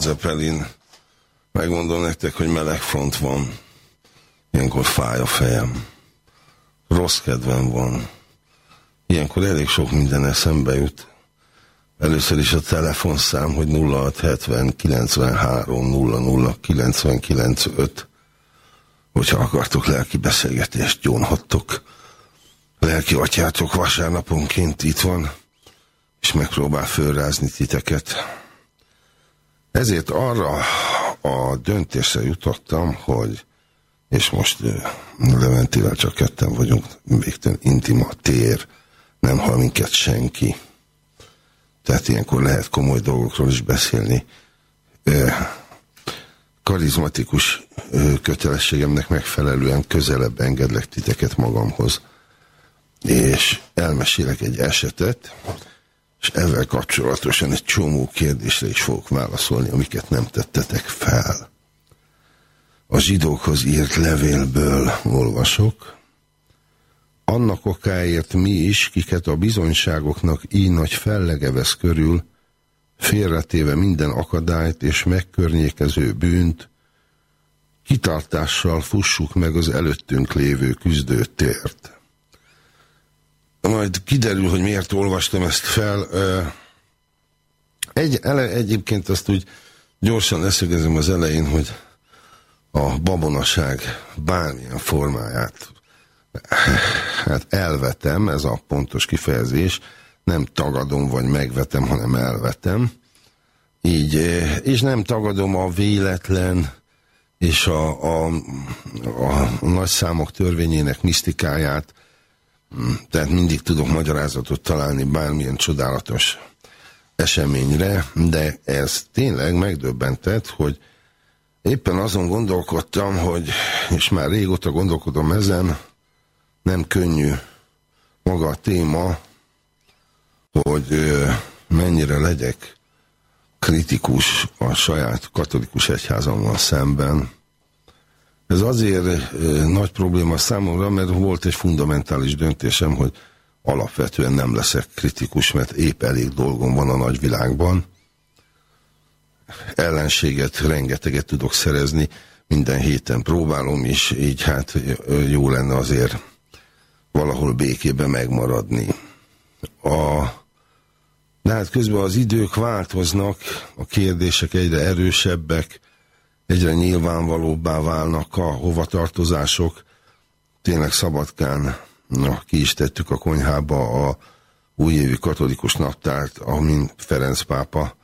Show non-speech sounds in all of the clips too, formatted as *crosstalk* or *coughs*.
Led Zeppelin. Megmondom nektek, hogy meleg front van. Ilyenkor fáj a fejem. Rossz kedvem van. Ilyenkor elég sok minden eszembe jut. Először is a telefonszám, hogy 0670 93 00 99 5. Hogyha akartok lelki beszélgetést, gyónhattok. Lelki atyátok vasárnaponként itt van, és megpróbál fölrázni titeket. Ezért arra a döntésre jutottam, hogy és most Leventivel csak ketten vagyunk, végtelen intima tér, nem hall minket senki. Tehát ilyenkor lehet komoly dolgokról is beszélni. Karizmatikus kötelességemnek megfelelően közelebb engedlek titeket magamhoz, és elmesélek egy esetet, és ezzel kapcsolatosan egy csomó kérdésre is fogok válaszolni, amiket nem tettetek fel. A zsidókhoz írt levélből olvasok. Annak okáért mi is, kiket a bizonyságoknak így nagy fellege vesz körül, félretéve minden akadályt és megkörnyékező bűnt, kitartással fussuk meg az előttünk lévő küzdőtért majd kiderül, hogy miért olvastam ezt fel. Egy, ele, egyébként azt úgy gyorsan leszögezem az elején, hogy a babonaság bármilyen formáját hát elvetem, ez a pontos kifejezés, nem tagadom vagy megvetem, hanem elvetem. Így, és nem tagadom a véletlen és a, a, a nagy számok törvényének misztikáját, tehát mindig tudok magyarázatot találni bármilyen csodálatos eseményre, de ez tényleg megdöbbentett, hogy éppen azon gondolkodtam, hogy, és már régóta gondolkodom ezen, nem könnyű maga a téma, hogy mennyire legyek kritikus a saját katolikus egyházammal szemben, ez azért nagy probléma számomra, mert volt egy fundamentális döntésem, hogy alapvetően nem leszek kritikus, mert épp elég dolgom van a nagyvilágban. Ellenséget rengeteget tudok szerezni, minden héten próbálom is, így hát jó lenne azért valahol békében megmaradni. A, de hát közben az idők változnak, a kérdések egyre erősebbek, egyre nyilvánvalóbbá válnak a hovatartozások. Tényleg Szabadkán na, ki is tettük a konyhába a újévi katolikus naptárt, amin Ferenc pápa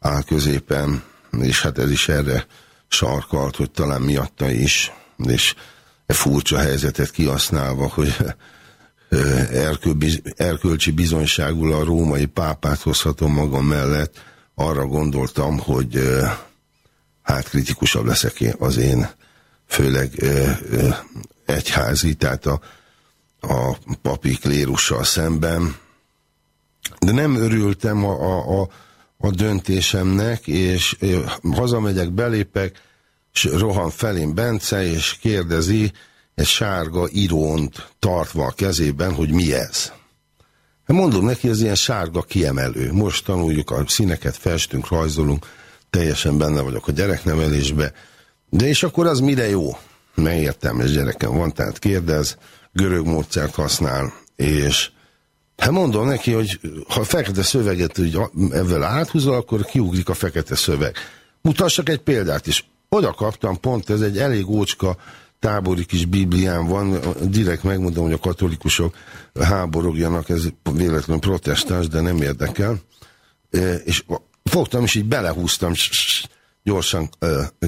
áll középen, és hát ez is erre sarkalt, hogy talán miatta is, és e furcsa helyzetet kihasználva, hogy erkölcsi bizonyságul a római pápát hozhatom magam mellett, arra gondoltam, hogy hát kritikusabb leszek én, az én főleg ö, ö, egyházi, tehát a, a papi klérussal szemben, de nem örültem a, a, a, a döntésemnek, és hazamegyek, belépek, és rohan felém Bence, és kérdezi, egy sárga irónt tartva a kezében, hogy mi ez. Hát mondom neki, ez ilyen sárga kiemelő. Most tanuljuk a színeket, festünk, rajzolunk, teljesen benne vagyok a gyereknevelésbe. De és akkor az mire jó? Megértelmes gyerekem van, tehát kérdez, görög módszert használ, és hát mondom neki, hogy ha a fekete szöveget úgy ezzel áthúzol, akkor kiugrik a fekete szöveg. Mutassak egy példát is. Oda kaptam pont, ez egy elég ócska tábori kis biblián van, direkt megmondom, hogy a katolikusok háborogjanak, ez véletlenül protestáns, de nem érdekel. E, és fogtam, és így belehúztam gyorsan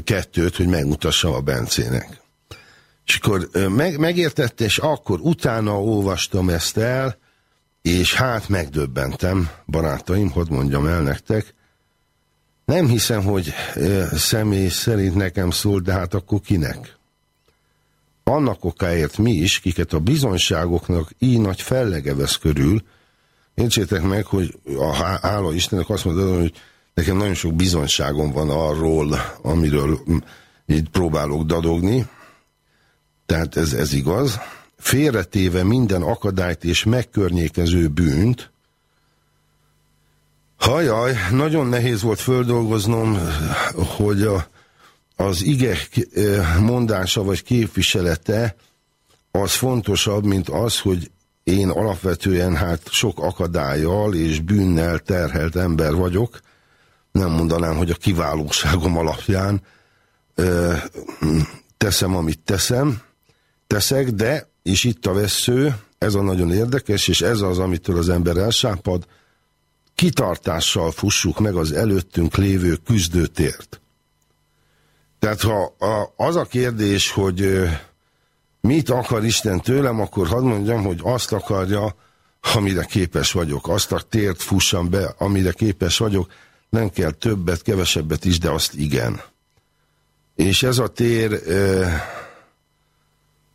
kettőt, hogy megmutassam a Bencének. És akkor meg, megértette, és akkor utána olvastam ezt el, és hát megdöbbentem, barátaim, hogy mondjam el nektek, nem hiszem, hogy személy szerint nekem szól, de hát akkor kinek? annak okáért mi is, kiket a bizonyságoknak így nagy fellege körül, értsétek meg, hogy a hála Istennek azt mondod, hogy nekem nagyon sok bizonyságom van arról, amiről így próbálok dadogni, tehát ez, ez igaz. Félretéve minden akadályt és megkörnyékező bűnt, Hajaj, nagyon nehéz volt földolgoznom, hogy a, az ige eh, mondása vagy képviselete az fontosabb, mint az, hogy én alapvetően hát sok akadályjal és bűnnel terhelt ember vagyok. Nem mondanám, hogy a kiválóságom alapján ö, teszem, amit teszem, teszek, de, és itt a vesző, ez a nagyon érdekes, és ez az, amitől az ember elsápad, kitartással fussuk meg az előttünk lévő küzdőtért. Tehát ha az a kérdés, hogy mit akar Isten tőlem, akkor hadd mondjam, hogy azt akarja, amire képes vagyok. Azt a tért fussam be, amire képes vagyok. Nem kell többet, kevesebbet is, de azt igen. És ez a tér e,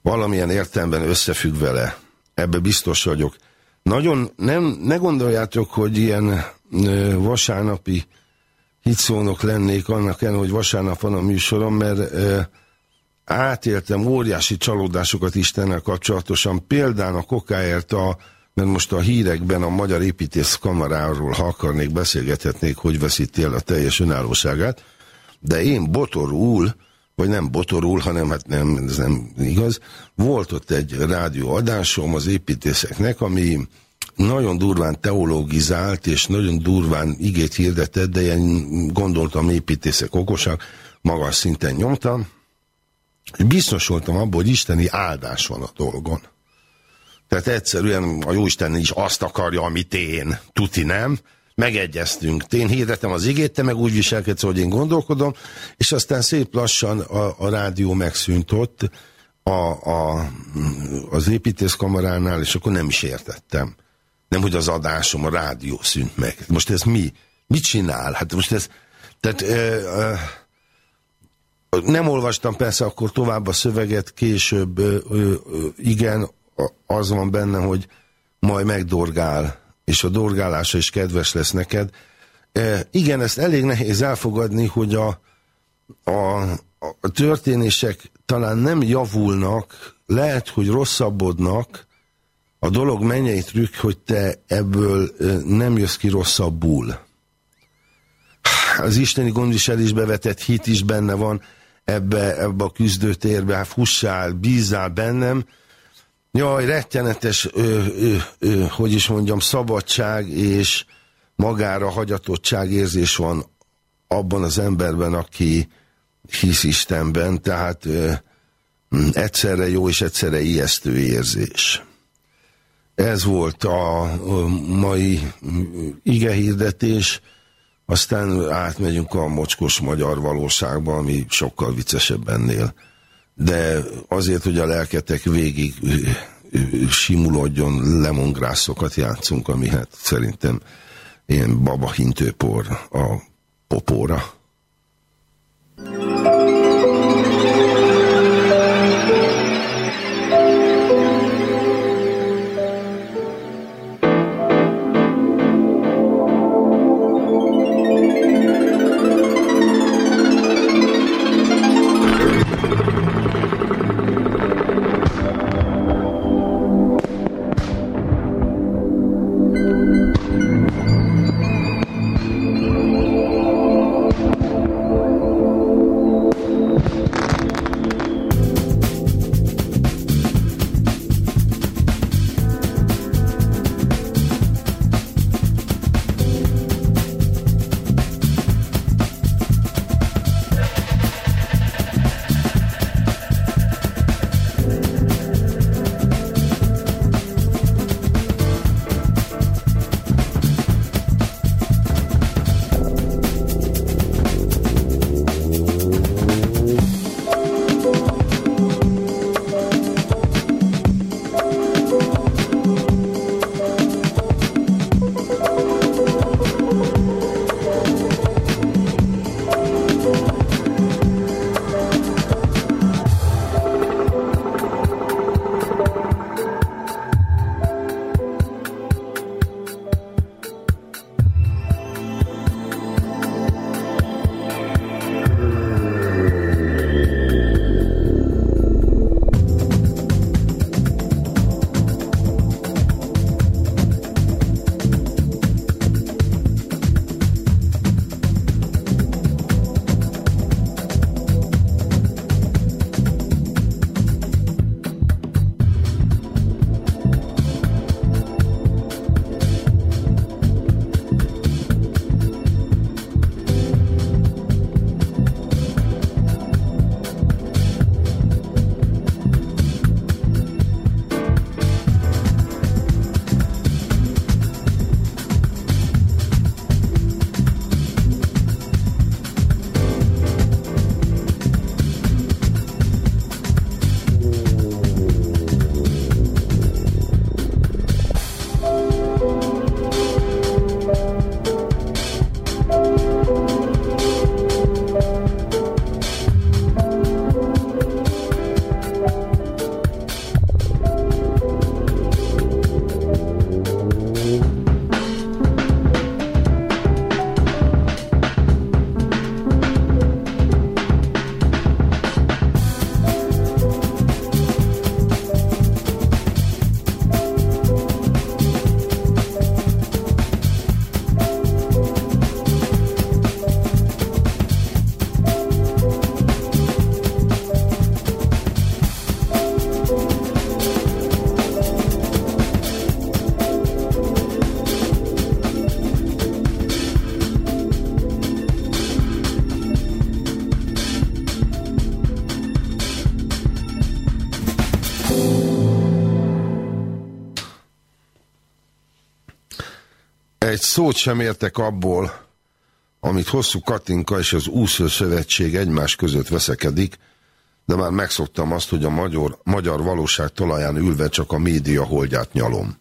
valamilyen értelemben összefügg vele. Ebbe biztos vagyok. Nagyon nem, ne gondoljátok, hogy ilyen e, vasárnapi hitszónok lennék annak ellen, hogy vasárnap van a műsorom, mert e, átéltem óriási csalódásokat Istennel kapcsolatosan, például a kokáért a mert most a hírekben a Magyar Építész Kamaráról, ha akarnék, beszélgethetnék, hogy veszíti el a teljes önállóságát, de én botorul, vagy nem botorul, hanem hát nem, ez nem igaz, volt ott egy rádióadásom az építészeknek, ami nagyon durván teologizált, és nagyon durván igét hirdetett, de ilyen gondoltam építészek okosak, magas szinten nyomtam. Biztos voltam abban, hogy isteni áldás van a dolgon. Tehát egyszerűen a Jóisten is azt akarja, amit én. Tuti nem. Megegyeztünk. Én hirdetem az igét, te meg úgy viselkedsz, hogy én gondolkodom, és aztán szép lassan a, a rádió megszűnt ott a, a, az építészkamaránál, és akkor nem is értettem. Nem, hogy az adásom, a rádió szűnt meg. Most ez mi? Mit csinál? Hát most ez... Tehát... Ö, ö, nem olvastam persze akkor tovább a szöveget, később ö, ö, igen, az van benne, hogy majd megdorgál, és a dorgálása is kedves lesz neked. E, igen, ezt elég nehéz elfogadni, hogy a, a, a történések talán nem javulnak, lehet, hogy rosszabbodnak, a dolog mennyei trükk, hogy te ebből nem jössz ki rosszabbul. Az isteni gondviselésbe vetett hit is benne van ebbe, ebbe a küzdőtérbe, hát fussál, bízzál bennem. Jaj, rettenetes, ö, ö, ö, hogy is mondjam, szabadság és magára hagyatottság érzés van abban az emberben, aki hisz Istenben, tehát ö, egyszerre jó és egyszerre ijesztő érzés. Ez volt a mai igehirdetés, aztán átmegyünk a mocskos magyar valóságba, ami sokkal viccesebb ennél. De azért, hogy a lelketek végig simulodjon, lemongrászokat játszunk, ami hát szerintem ilyen babahintőpor a popóra. Egy szót sem értek abból, amit hosszú Katinka és az úszó szövetség egymás között veszekedik, de már megszoktam azt, hogy a magyar, magyar valóság talaján ülve csak a média holdját nyalom.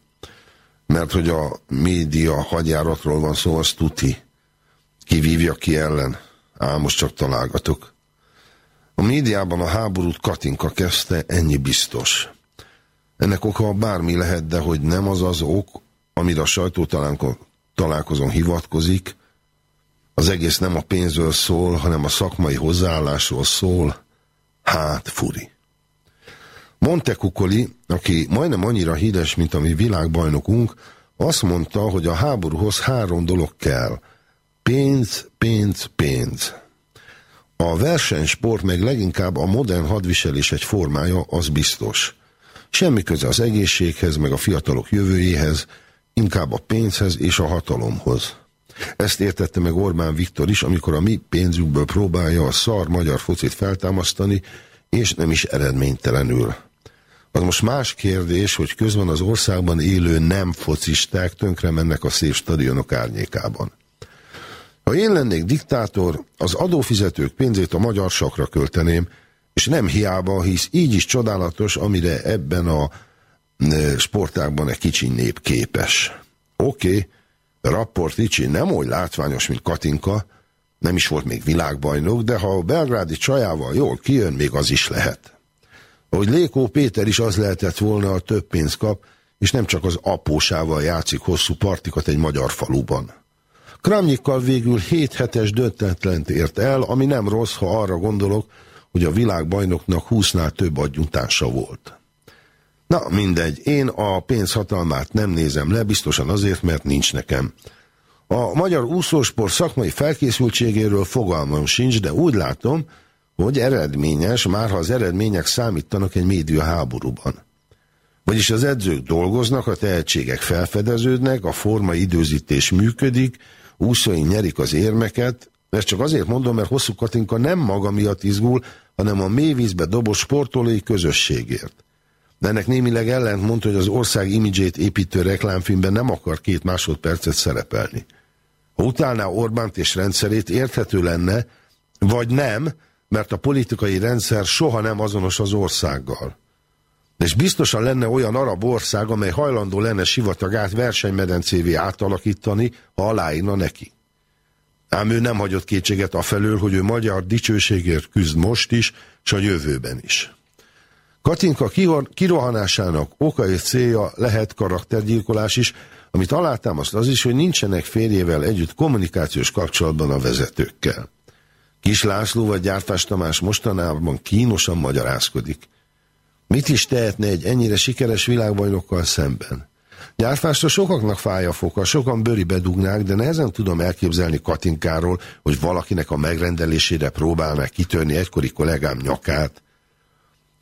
Mert hogy a média hagyjáratról van szó, az tuti. Kivívja ki ellen. Ám most csak találgatok. A médiában a háborút Katinka kezdte, ennyi biztos. Ennek oka bármi lehet, de hogy nem az az ok, amire a sajtó találkozón hivatkozik, az egész nem a pénzről szól, hanem a szakmai hozzáállásról szól, hát furi. Montekukoli, aki majdnem annyira híres, mint a mi világbajnokunk, azt mondta, hogy a háborúhoz három dolog kell. Pénz, pénz, pénz. A versenysport meg leginkább a modern hadviselés egy formája, az biztos. Semmi köze az egészséghez, meg a fiatalok jövőjéhez, inkább a pénzhez és a hatalomhoz. Ezt értette meg Orbán Viktor is, amikor a mi pénzünkből próbálja a szar magyar focit feltámasztani, és nem is eredménytelenül. Az most más kérdés, hogy közben az országban élő nem focisták tönkre mennek a szép stadionok árnyékában. Ha én lennék diktátor, az adófizetők pénzét a magyar sakra költeném, és nem hiába, hisz így is csodálatos, amire ebben a sportágban egy kicsi nép képes. Oké, okay, Rapport Ricsi nem oly látványos, mint Katinka, nem is volt még világbajnok, de ha a belgrádi csajával jól kijön, még az is lehet. Ahogy Lékó Péter is az lehetett volna, a több pénzt kap, és nem csak az apósával játszik hosszú partikat egy magyar faluban. Kramnyikkal végül 7 hetes döntetlent ért el, ami nem rossz, ha arra gondolok, hogy a világbajnoknak 20-nál több adjuntánsa volt. Na, mindegy, én a pénzhatalmát nem nézem le, biztosan azért, mert nincs nekem. A magyar úszósport szakmai felkészültségéről fogalmam sincs, de úgy látom, hogy eredményes, már ha az eredmények számítanak egy média háborúban. Vagyis az edzők dolgoznak, a tehetségek felfedeződnek, a forma időzítés működik, úszói nyerik az érmeket, ezt csak azért mondom, mert hosszú Katinka nem maga miatt izgul, hanem a mélyvízbe dobos sportolói közösségért. De ennek némileg ellent mondta, hogy az ország imidzsét építő reklámfilmben nem akar két másodpercet szerepelni. Ha utálná Orbánt és rendszerét, érthető lenne, vagy nem, mert a politikai rendszer soha nem azonos az országgal. És biztosan lenne olyan arab ország, amely hajlandó lenne sivatagát versenymedencévé átalakítani, ha aláírna neki. Ám ő nem hagyott kétséget afelől, hogy ő magyar dicsőségért küzd most is, és a jövőben is. Katinka kirohanásának oka és célja lehet karaktergyilkolás is, amit alátámaszt az is, hogy nincsenek férjével együtt kommunikációs kapcsolatban a vezetőkkel. Kis László vagy Gyártás Tamás mostanában kínosan magyarázkodik. Mit is tehetne egy ennyire sikeres világbajnokkal szemben? Gyártásra sokaknak fáj a foka, sokan bőri bedugnák, de nehezen tudom elképzelni Katinkáról, hogy valakinek a megrendelésére próbálnak kitörni egykori kollégám nyakát,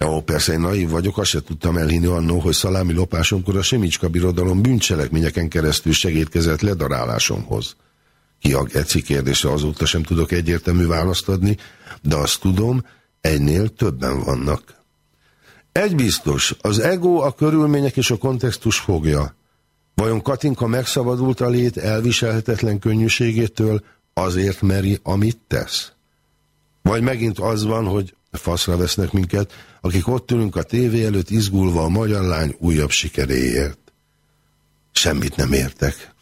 Ó, persze én naív vagyok, azt se tudtam elhinni annó, hogy szalámi lopásomkor a Semicska birodalom bűncselekményeken keresztül segítkezett ledarálásomhoz. Ki a geci kérdésre azóta sem tudok egyértelmű választ adni, de azt tudom, egynél többen vannak. Egy biztos, az ego, a körülmények és a kontextus fogja. Vajon Katinka megszabadult a lét elviselhetetlen könnyűségétől, azért meri, amit tesz? Vagy megint az van, hogy faszra vesznek minket, akik ott ülünk a tévé előtt izgulva a magyar lány újabb sikeréért. Semmit nem értek.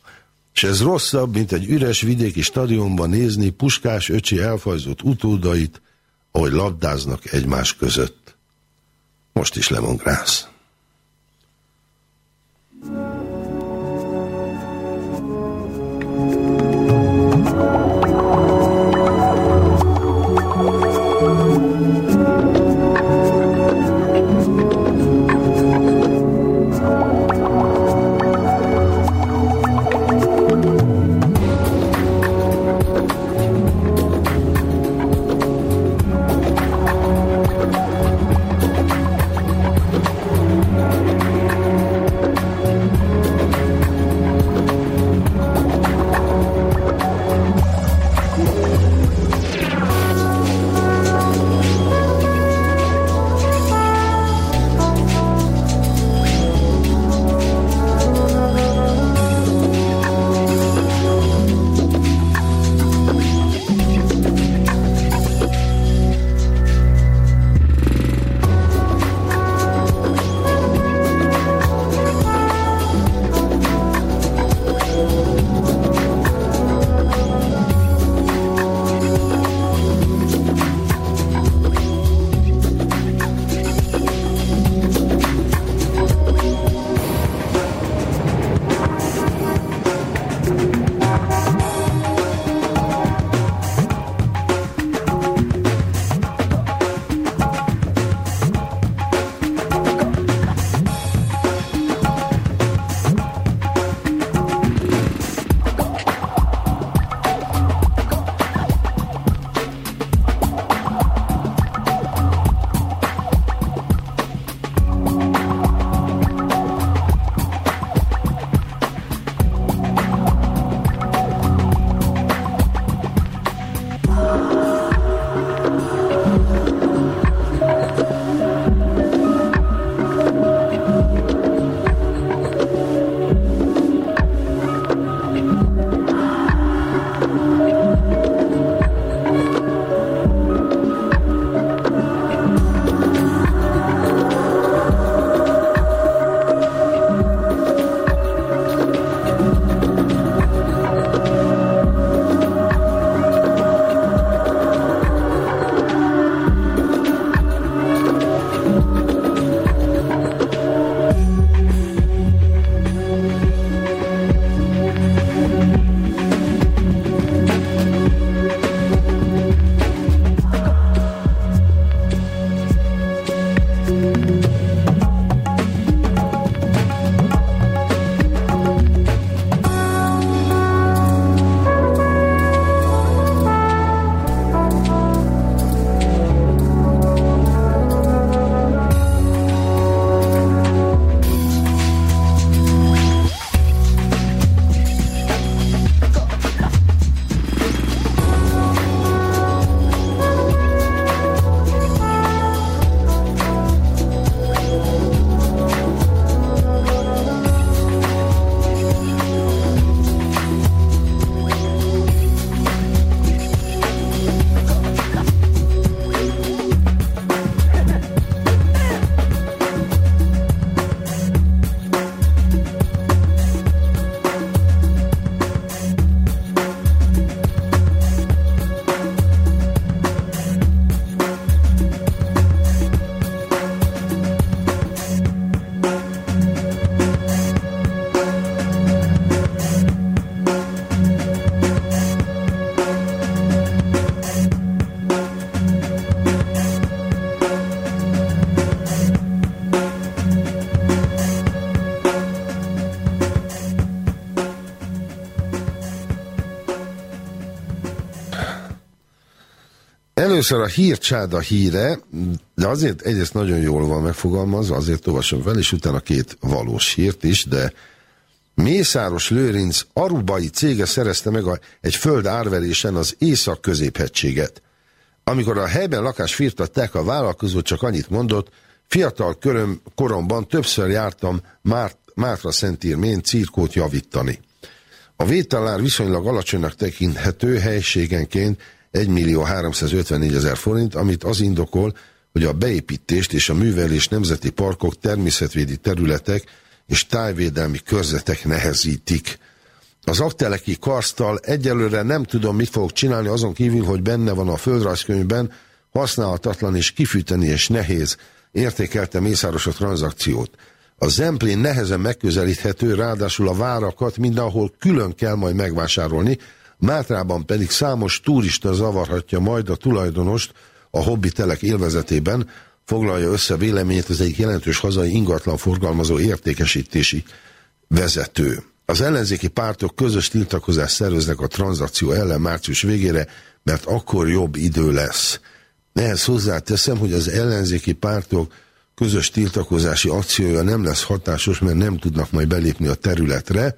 És ez rosszabb, mint egy üres vidéki stadionban nézni puskás öcsi elfajzott utódait, ahogy labdáznak egymás között. Most is lemongrász. Először a hírcsáda híre, de azért egyrészt nagyon jól van megfogalmazva, azért olvasom fel, és utána két valós hírt is, de Mészáros Lőrinc arubai cége szerezte meg a, egy föld árverésen az észak-középhegységet. Amikor a helyben lakást firtatták, a vállalkozó csak annyit mondott, fiatal köröm, koromban többször jártam Márt, Mátra Szentírmén cirkót javítani. A vételár viszonylag alacsonynak tekinthető helységenként 1 millió 354 ezer forint, amit az indokol, hogy a beépítést és a művelés nemzeti parkok, természetvédi területek és tájvédelmi körzetek nehezítik. Az akteleki karsztal egyelőre nem tudom, mit fogok csinálni, azon kívül, hogy benne van a földrajzkönyvben, használhatatlan és kifűteni és nehéz, értékelte Mészáros a tranzakciót. A Zemplén nehezen megközelíthető, ráadásul a várakat mindenhol külön kell majd megvásárolni, Mátrában pedig számos turista zavarhatja majd a tulajdonost a hobbitelek élvezetében, foglalja össze véleményét az egyik jelentős hazai ingatlan forgalmazó értékesítési vezető. Az ellenzéki pártok közös tiltakozást szerveznek a tranzakció ellen március végére, mert akkor jobb idő lesz. Ehhez hozzáteszem, hogy az ellenzéki pártok közös tiltakozási akciója nem lesz hatásos, mert nem tudnak majd belépni a területre.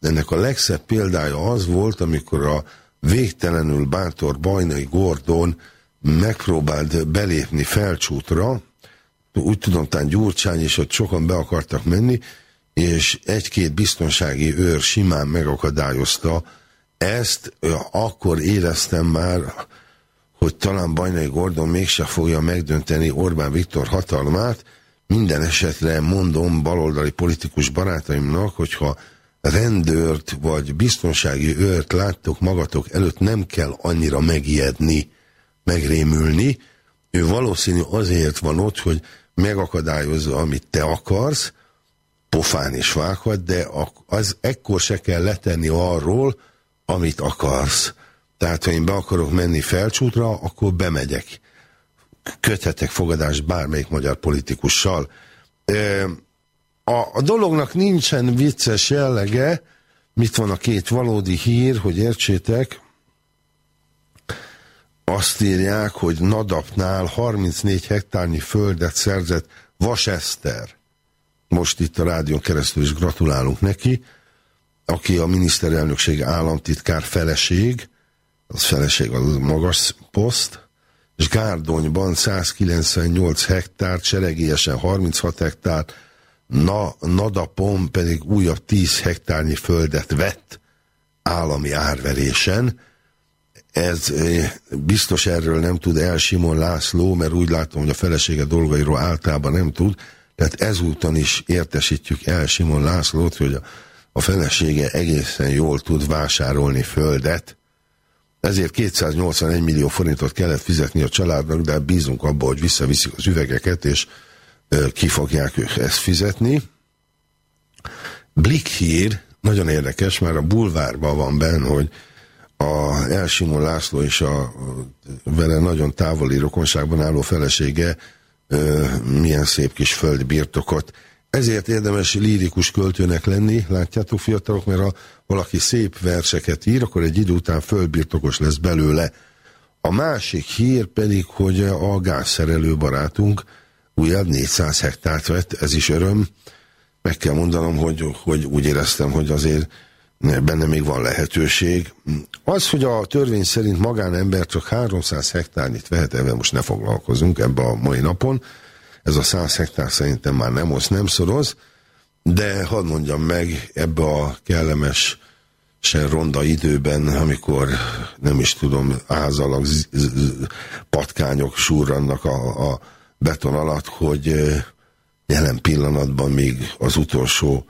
Ennek a legszebb példája az volt, amikor a végtelenül bátor Bajnai Gordon megpróbált belépni felcsútra, úgy tudom, talán Gyurcsány és ott sokan be akartak menni, és egy-két biztonsági őr simán megakadályozta ezt, akkor éreztem már, hogy talán Bajnai Gordon mégse fogja megdönteni Orbán Viktor hatalmát, minden esetre mondom baloldali politikus barátaimnak, hogyha rendőrt vagy biztonsági őrt láttok magatok előtt, nem kell annyira megijedni, megrémülni. Ő valószínű azért van ott, hogy megakadályozza, amit te akarsz, pofán is vághat, de az ekkor se kell letenni arról, amit akarsz. Tehát, ha én be akarok menni felcsútra, akkor bemegyek. Köthetek fogadást bármelyik magyar politikussal. A, a dolognak nincsen vicces jellege, mit van a két valódi hír, hogy értsétek, azt írják, hogy Nadapnál 34 hektárnyi földet szerzett Vaseszter. Most itt a rádión keresztül is gratulálunk neki, aki a miniszterelnökség államtitkár feleség, az feleség az magas poszt, és Gárdonyban 198 hektár, Cseregélyesen 36 hektár, Na, Nadapon pedig újabb 10 hektárnyi földet vett állami árverésen, ez eh, biztos erről nem tud el Simon László, mert úgy látom, hogy a felesége dolgairól általában nem tud, tehát ezúton is értesítjük el Simon Lászlót, hogy a, felesége egészen jól tud vásárolni földet, ezért 281 millió forintot kellett fizetni a családnak, de bízunk abba, hogy visszaviszik az üvegeket, és ki fogják ők ezt fizetni. Blik hír, nagyon érdekes, mert a bulvárban van benne, hogy a Elsimon László és a vele nagyon távoli rokonságban álló felesége milyen szép kis földi birtokot. Ezért érdemes lírikus költőnek lenni, látjátok fiatalok, mert ha valaki szép verseket ír, akkor egy idő után földbirtokos lesz belőle. A másik hír pedig, hogy a gázszerelő barátunk újabb 400 hektárt vett, ez is öröm. Meg kell mondanom, hogy, hogy úgy éreztem, hogy azért benne még van lehetőség. Az, hogy a törvény szerint magánember csak 300 hektárnyit vehet, ebben most ne foglalkozunk ebbe a mai napon, ez a 100 hektár szerintem már nem osz, nem szoroz, de hadd mondjam meg, ebbe a kellemes se ronda időben, amikor nem is tudom, ázalag patkányok súrrannak a, a beton alatt, hogy jelen pillanatban még az utolsó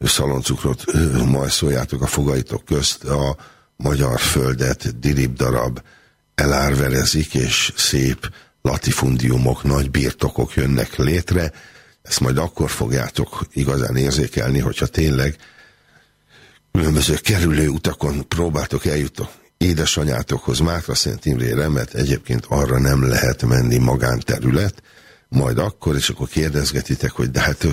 szaloncukrot majszoljátok a fogaitok közt, a magyar földet dirib darab elárverezik, és szép latifundiumok, nagy birtokok jönnek létre, ezt majd akkor fogjátok igazán érzékelni, hogyha tényleg különböző kerülő utakon próbáltok eljutni édesanyátokhoz, Mátra Szent Imrére, mert egyébként arra nem lehet menni magánterület, majd akkor, és akkor kérdezgetitek, hogy de hát,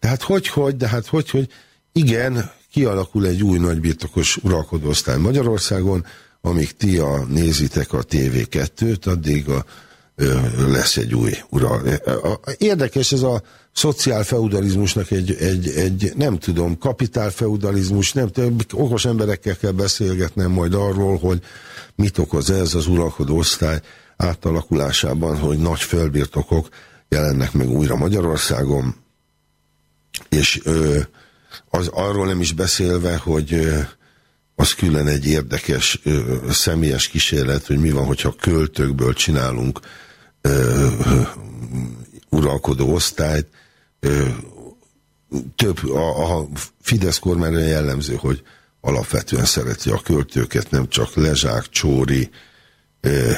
de hát hogy, hogy, de hát hogy, hogy, igen, kialakul egy új nagybirtokos uralkodóosztály Magyarországon, amíg ti a, nézitek a TV2-t, addig a, lesz egy új ura. Érdekes ez a szociálfeudalizmusnak egy, egy, egy, nem tudom, kapitálfeudalizmus, nem tudom, okos emberekkel kell beszélgetnem majd arról, hogy mit okoz ez az uralkodó osztály átalakulásában, hogy nagy földbirtokok jelennek meg újra Magyarországon, és az arról nem is beszélve, hogy az külön egy érdekes ö, személyes kísérlet, hogy mi van, hogyha költőkből csinálunk ö, uralkodó osztályt. Ö, több, a, a Fidesz kormány jellemző, hogy alapvetően szereti a költőket, nem csak Lezsák, Csóri, ö,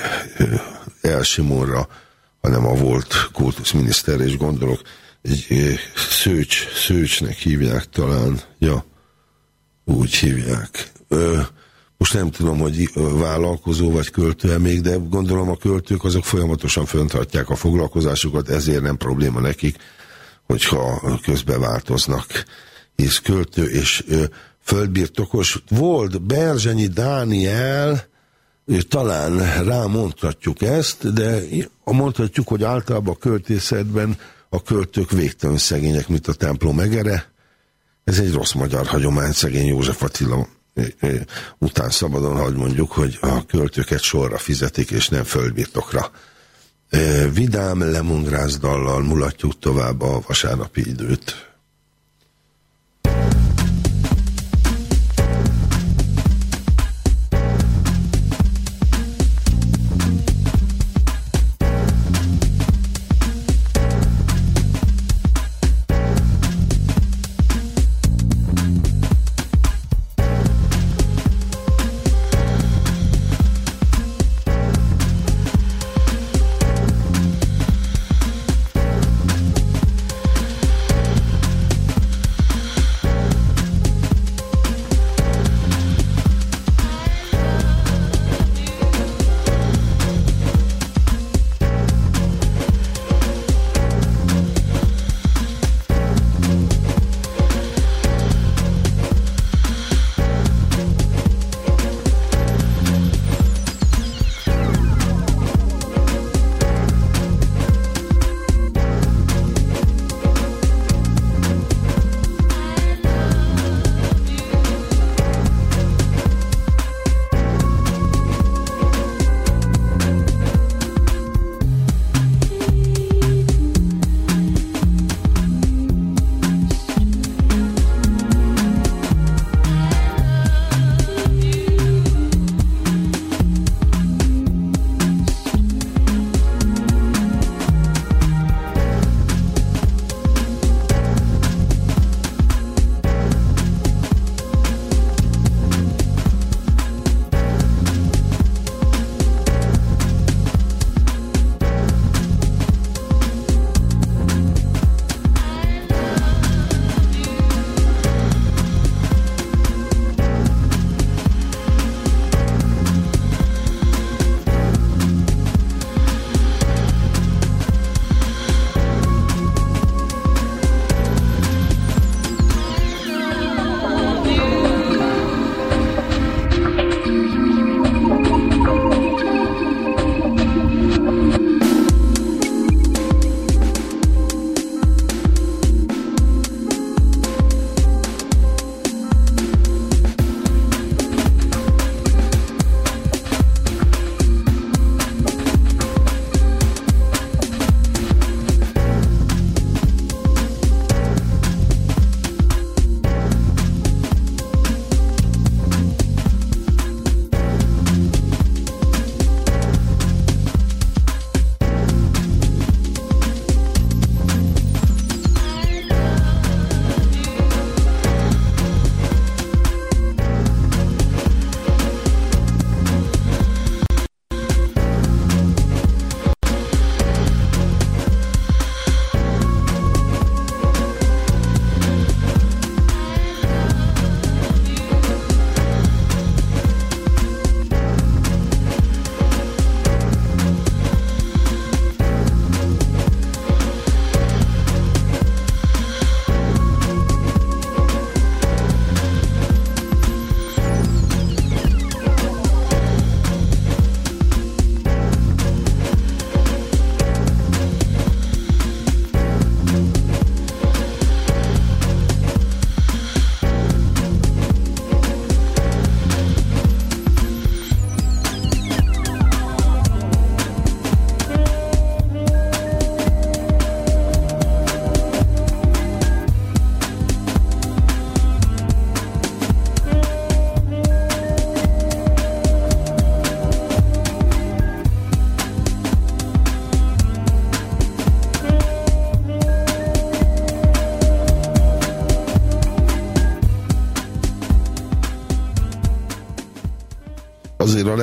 hanem a volt kultuszminiszter, és gondolok, egy Szőcs, Szőcsnek hívják talán, ja, úgy hívják. Ö, most nem tudom, hogy vállalkozó vagy költő még, de gondolom a költők azok folyamatosan fönthatják a foglalkozásukat, ezért nem probléma nekik, hogyha közbe változnak. Hisz költő és földbirtokos volt Berzsenyi Dániel, talán rámondhatjuk ezt, de mondhatjuk, hogy általában a költészetben a költők végtelen szegények, mint a templom megere. Ez egy rossz magyar hagyomány, szegény József Attila után szabadon, hogy mondjuk, hogy a költőket sorra fizetik, és nem földbirtokra. Vidám lemondrázdallal mulatjuk tovább a vasárnapi időt.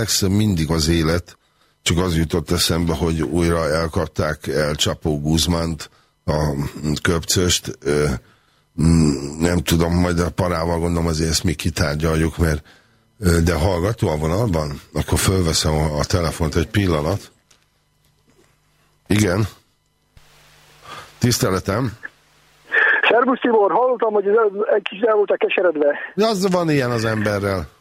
Legszebb mindig az élet, csak az jutott eszembe, hogy újra elkapták el Csapó Guzmánt, a köpcöst, nem tudom, majd a parával gondolom azért ezt mi kitárgyaljuk, mert de hallgató a vonalban? Akkor fölveszem a, telefont egy pillanat. Igen. Tiszteletem. Szervusz Tibor, hallottam, hogy egy kis el voltak keseredve. Az van ilyen az emberrel.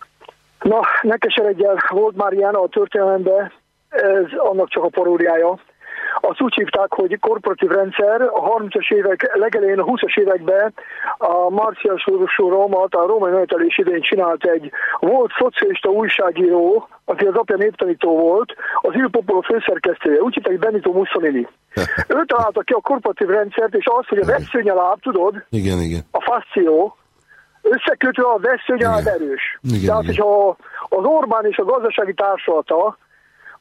Na, ne keseredj el, volt már ilyen a történelemben, ez annak csak a paródiája. Azt úgy hívták, hogy korporatív rendszer a 30-as évek legelején, a 20-as években a Marcias Romat a római menetelés idején csinált egy volt szocialista újságíró, aki az apja néptanító volt, az Il Popolo főszerkesztője, úgy hívták Benito Mussolini. *laughs* ő találta ki a korporatív rendszert, és azt, hogy a veszőnyeláb, tudod? Igen, igen. A fasció, összekötve a veszőnyeláb erős. Igen, Tehát, igen. hogyha az Orbán és a gazdasági társulata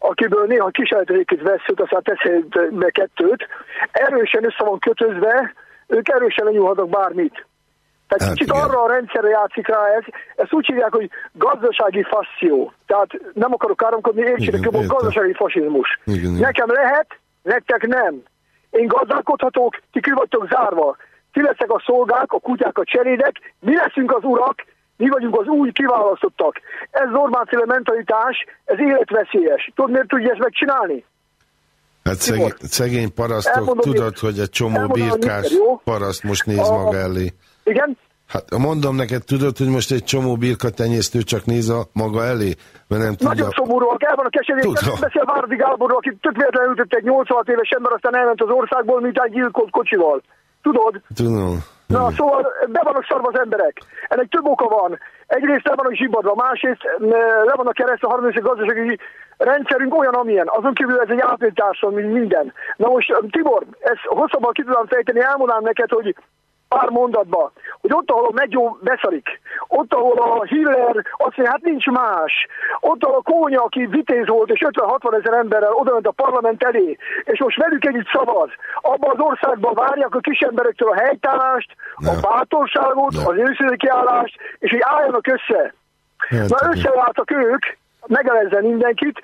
akiből néha kísérleteket veszünk, aztán teszünk be kettőt, erősen össze van kötözve, ők erősen lenyúlhatnak bármit. Tehát Hát kicsit igen. arra a rendszerre játszik rá ez, ezt úgy hívják, hogy gazdasági faszió. Tehát nem akarok káromkodni, értsétek értem. gazdasági fasizmus. Igen, igen. Nekem lehet, nektek nem. Én gazdálkodhatok, ti ki vagytok zárva. Ti leszek a szolgák, a kutyák, a cserédek, mi leszünk az urak, mi vagyunk az új kiválasztottak. Ez Orbán-féle mentalitás, ez életveszélyes. Tudod, miért tudja ezt megcsinálni? Hát szegény, szegény parasztok, elmondom, tudod, hogy- egy csomó birkás jó? paraszt most néz A- maga elé. Igen? Hát mondom neked, tudod, hogy most egy csomó birka tenyésztő csak néz a maga elé, mert nem tudja. Nagyon szomorúak, el van a keserés, Tudom. beszél Várdi Gáborról, aki tök véletlenül ütött egy 86 éves ember, aztán elment az országból, mint egy gyilkolt kocsival. Tudod? Tudom. Na, szóval be vannak szarva az emberek. Ennek több oka van. Egyrészt le vannak zsibadva, másrészt le vannak kereszt a harmadik gazdasági rendszerünk olyan, amilyen. Azon kívül ez egy átvétársadalom, mint minden. Na most, Tibor, ezt hosszabban ki tudom fejteni, elmondanám neked, hogy pár mondatba, hogy ott, ahol a Megyó beszarik, ott, ahol a Hiller azt mondja, hát nincs más, ott, ahol a Kónya, aki vitéz volt, és 50-60 ezer emberrel oda ment a parlament elé, és most velük együtt szavaz, abban az országban várják a kis emberektől a helytállást, a Nem. bátorságot, Nem. az őszinte kiállást, és hogy álljanak össze. Hát, Na összeálltak ők, megelezzen mindenkit,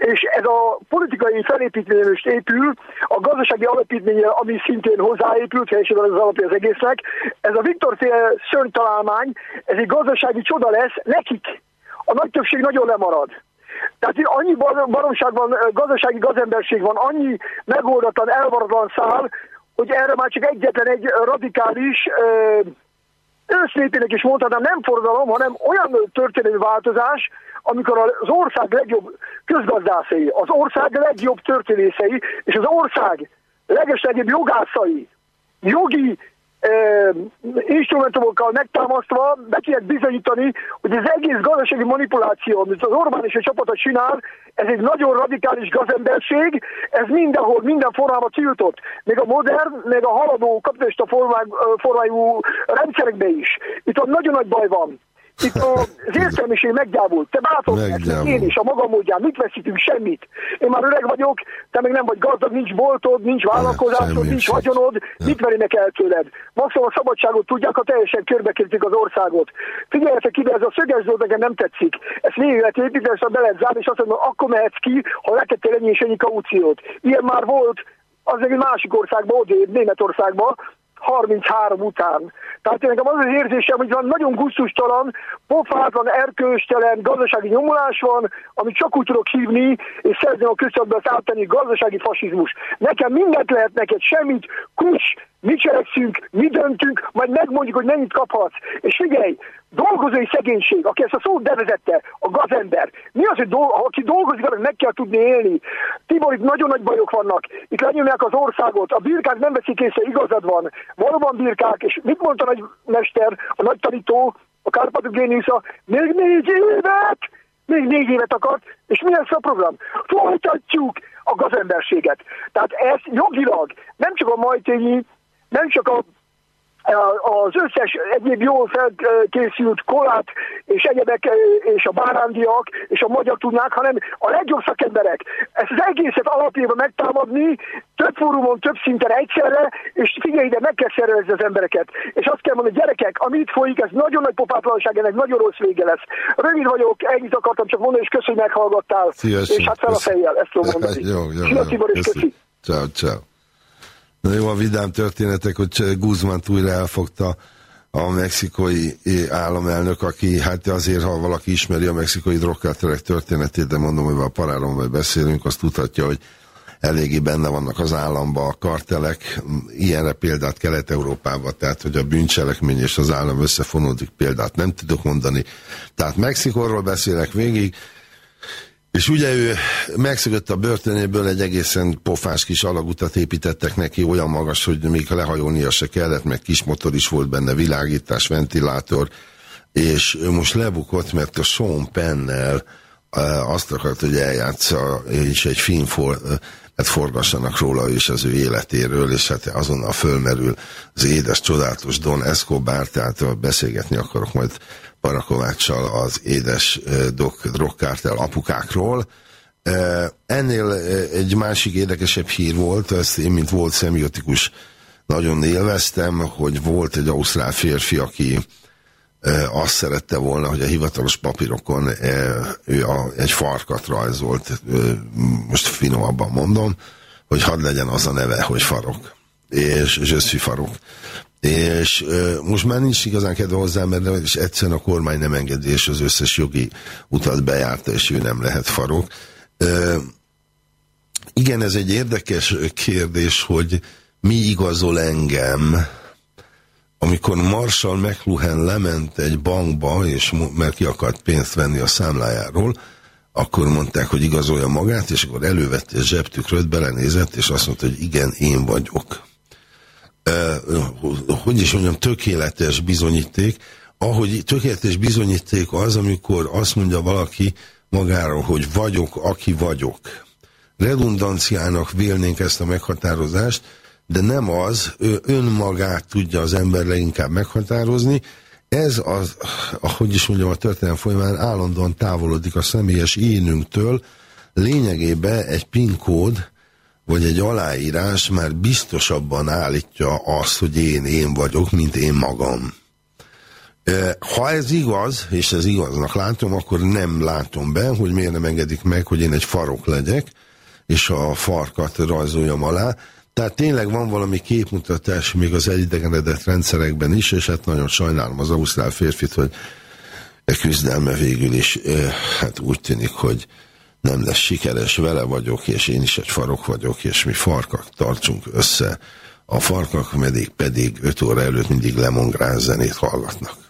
és ez a politikai felépítményen is épül, a gazdasági alapítménye, ami szintén hozzáépült, helyesen az alapja az egésznek, ez a Viktor fél szörnytalálmány, ez egy gazdasági csoda lesz, nekik a nagy többség nagyon lemarad. Tehát itt annyi bar- baromság van, gazdasági gazemberség van, annyi megoldatlan, elvaratlan szál, hogy erre már csak egyetlen egy radikális őszintén is mondhatnám, nem forradalom, hanem olyan történelmi változás, amikor az ország legjobb közgazdászai, az ország legjobb történészei, és az ország legeslegjobb jogászai, jogi eh, instrumentumokkal megtámasztva be tudják bizonyítani, hogy az egész gazdasági manipuláció, amit az Orbán és a csapata csinál, ez egy nagyon radikális gazemberség, ez mindenhol, minden formában tiltott. Még a modern, még a haladó kapitalista formá- formájú rendszerekben is. Itt van nagyon nagy baj van. Itt az értelmiség meggyávult. Te bátor én is, a maga módján. Mit veszítünk? Semmit. Én már öreg vagyok, te meg nem vagy gazdag, nincs boltod, nincs vállalkozásod, nincs vagyonod. Mit verjenek el tőled? Maximum a szabadságot tudják, ha teljesen körbekértik az országot. Figyeljetek ide, ez a szöges zöld nekem nem tetszik. Ezt lehet építeni, ezt be lehet zárni, és azt mondom, akkor mehetsz ki, ha letettél ennyi és ennyi kauciót. Ilyen már volt, az egy másik országban, odébb, Németországban, 33 után. Tehát nekem az az érzésem, hogy van nagyon gusztustalan, pofátlan, erkőstelen, gazdasági nyomulás van, amit csak úgy tudok hívni, és szeretném a köztudatba áttenni gazdasági fasizmus. Nekem mindent lehet neked, semmit, kus, mi cselekszünk, mi döntünk, majd megmondjuk, hogy mennyit kaphatsz. És figyelj, dolgozói szegénység, aki ezt a szót bevezette, a gazember. Mi az, hogy dol- aki dolgozik, annak meg kell tudni élni. Tibor, itt nagyon nagy bajok vannak. Itt lenyomják az országot, a birkák nem veszik észre, igazad van. Valóban birkák, és mit mondta nagy mester, a nagy tanító, a Kárpátok géniusza, még négy évet, még négy évet akart, és mi lesz a program? Folytatjuk a gazemberséget. Tehát ez jogilag nem csak a majtényi, nem csak a az összes egyéb jól felkészült kolát és egyebek és a bárándiak és a magyar tudnák, hanem a legjobb szakemberek. Ezt az egészet alapjában megtámadni, több fórumon, több szinten egyszerre, és figyelj ide, meg kell szervezni az embereket. És azt kell mondani, gyerekek, ami itt folyik, ez nagyon nagy popátlanság, ennek nagyon rossz vége lesz. Rövid vagyok, ennyit akartam csak mondani, és köszönöm, hogy meghallgattál. Szívesen, és hát fel a fejjel, ezt tudom mondani. *laughs* jó, jó, Szia, Tibor, és köszi. Ciao, ciao. Na jó, a vidám történetek, hogy Guzmán újra elfogta a mexikai államelnök, aki hát azért, ha valaki ismeri a mexikai drogkártelek történetét, de mondom, hogy a paráról majd beszélünk, azt tudhatja, hogy eléggé benne vannak az államba a kartelek. Ilyenre példát Kelet-Európában, tehát hogy a bűncselekmény és az állam összefonódik példát nem tudok mondani. Tehát Mexikóról beszélek végig, és ugye ő megszögött a börtönéből, egy egészen pofás kis alagutat építettek neki, olyan magas, hogy még lehajolnia se kellett, meg kis motor is volt benne, világítás, ventilátor, és ő most lebukott, mert a Sean Pennel azt akart, hogy eljátsza, és egy film for, hát forgassanak róla és az ő életéről, és hát azonnal fölmerül az édes, csodálatos Don Escobar, tehát beszélgetni akarok majd Parakováccsal az édes drokkártel apukákról. Ennél egy másik érdekesebb hír volt, ezt én, mint volt szemiotikus, nagyon élveztem, hogy volt egy ausztrál férfi, aki azt szerette volna, hogy a hivatalos papírokon ő a, egy farkat rajzolt, most finomabban mondom, hogy hadd legyen az a neve, hogy farok, és zsösszű farok. És most már nincs igazán kedve hozzá, mert és egyszerűen a kormány nem engedi, és az összes jogi utat bejárta, és ő nem lehet farok. Igen, ez egy érdekes kérdés, hogy mi igazol engem, amikor Marshall McLuhan lement egy bankba, és mert ki akart pénzt venni a számlájáról, akkor mondták, hogy igazolja magát, és akkor elővette a zsebtükröt, belenézett, és azt mondta, hogy igen, én vagyok. Hogy is mondjam, tökéletes bizonyíték, ahogy tökéletes bizonyíték az, amikor azt mondja valaki magáról, hogy vagyok, aki vagyok. Redundanciának vélnénk ezt a meghatározást, de nem az, ő önmagát tudja az ember leginkább meghatározni, ez az, ahogy is mondjam, a történelem folyamán állandóan távolodik a személyes énünktől, lényegében egy PIN kód, vagy egy aláírás már biztosabban állítja azt, hogy én én vagyok, mint én magam. Ha ez igaz, és ez igaznak látom, akkor nem látom be, hogy miért nem engedik meg, hogy én egy farok legyek, és a farkat rajzoljam alá, tehát tényleg van valami képmutatás még az elidegenedett rendszerekben is, és hát nagyon sajnálom az ausztrál férfit, hogy e küzdelme végül is hát úgy tűnik, hogy nem lesz sikeres, vele vagyok, és én is egy farok vagyok, és mi farkak tartsunk össze. A farkak pedig, pedig 5 óra előtt mindig lemongráz zenét hallgatnak.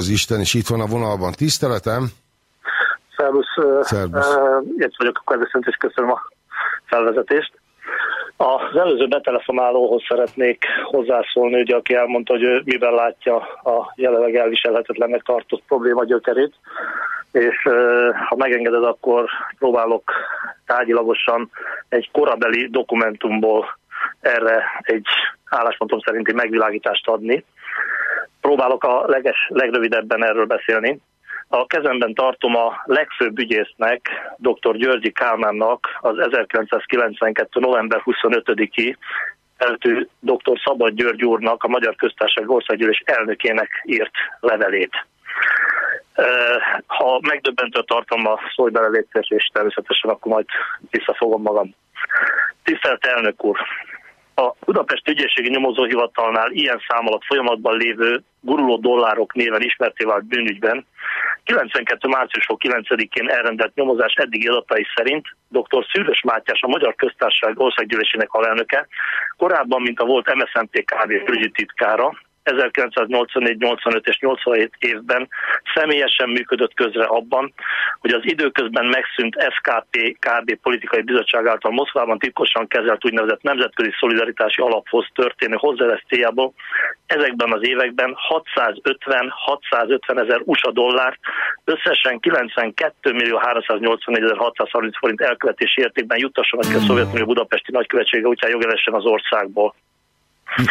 Az Isten, és itt van a vonalban. Tiszteletem! Szervusz, Szervusz. Itt vagyok a kedveszent, és köszönöm a felvezetést. Az előző betelefonálóhoz szeretnék hozzászólni, ugye, aki elmondta, hogy ő miben látja a jelenleg elviselhetetlennek tartott probléma gyökerét, és ha megengeded, akkor próbálok tárgyilagosan egy korabeli dokumentumból erre egy álláspontom szerinti megvilágítást adni. Próbálok a leges, legrövidebben erről beszélni. A kezemben tartom a legfőbb ügyésznek, dr. Györgyi Kálmánnak az 1992. november 25-i eltű dr. Szabad György úrnak, a Magyar Köztársaság Országgyűlés elnökének írt levelét. Ha megdöbbentő a szólj bele és természetesen akkor majd visszafogom magam. Tisztelt elnök úr! A Budapest ügyészségi nyomozóhivatalnál ilyen szám alatt folyamatban lévő guruló dollárok néven ismerté vált bűnügyben 92. március 9-én elrendelt nyomozás eddigi adatai szerint dr. Szűrös Mátyás, a Magyar Köztársaság országgyűlésének alelnöke, korábban, mint a volt MSZNP kb. titkára, 1984, 85 és 87 évben személyesen működött közre abban, hogy az időközben megszűnt SKP KB politikai bizottság által Moszkvában titkosan kezelt úgynevezett nemzetközi szolidaritási alaphoz történő hozzáállás céljából ezekben az években 650-650 ezer USA dollárt, összesen 92 millió 384 ezer 630 forint elkövetési értékben juttassanak ki a Szovjetunió Budapesti nagykövetsége útján jogelesen az országból.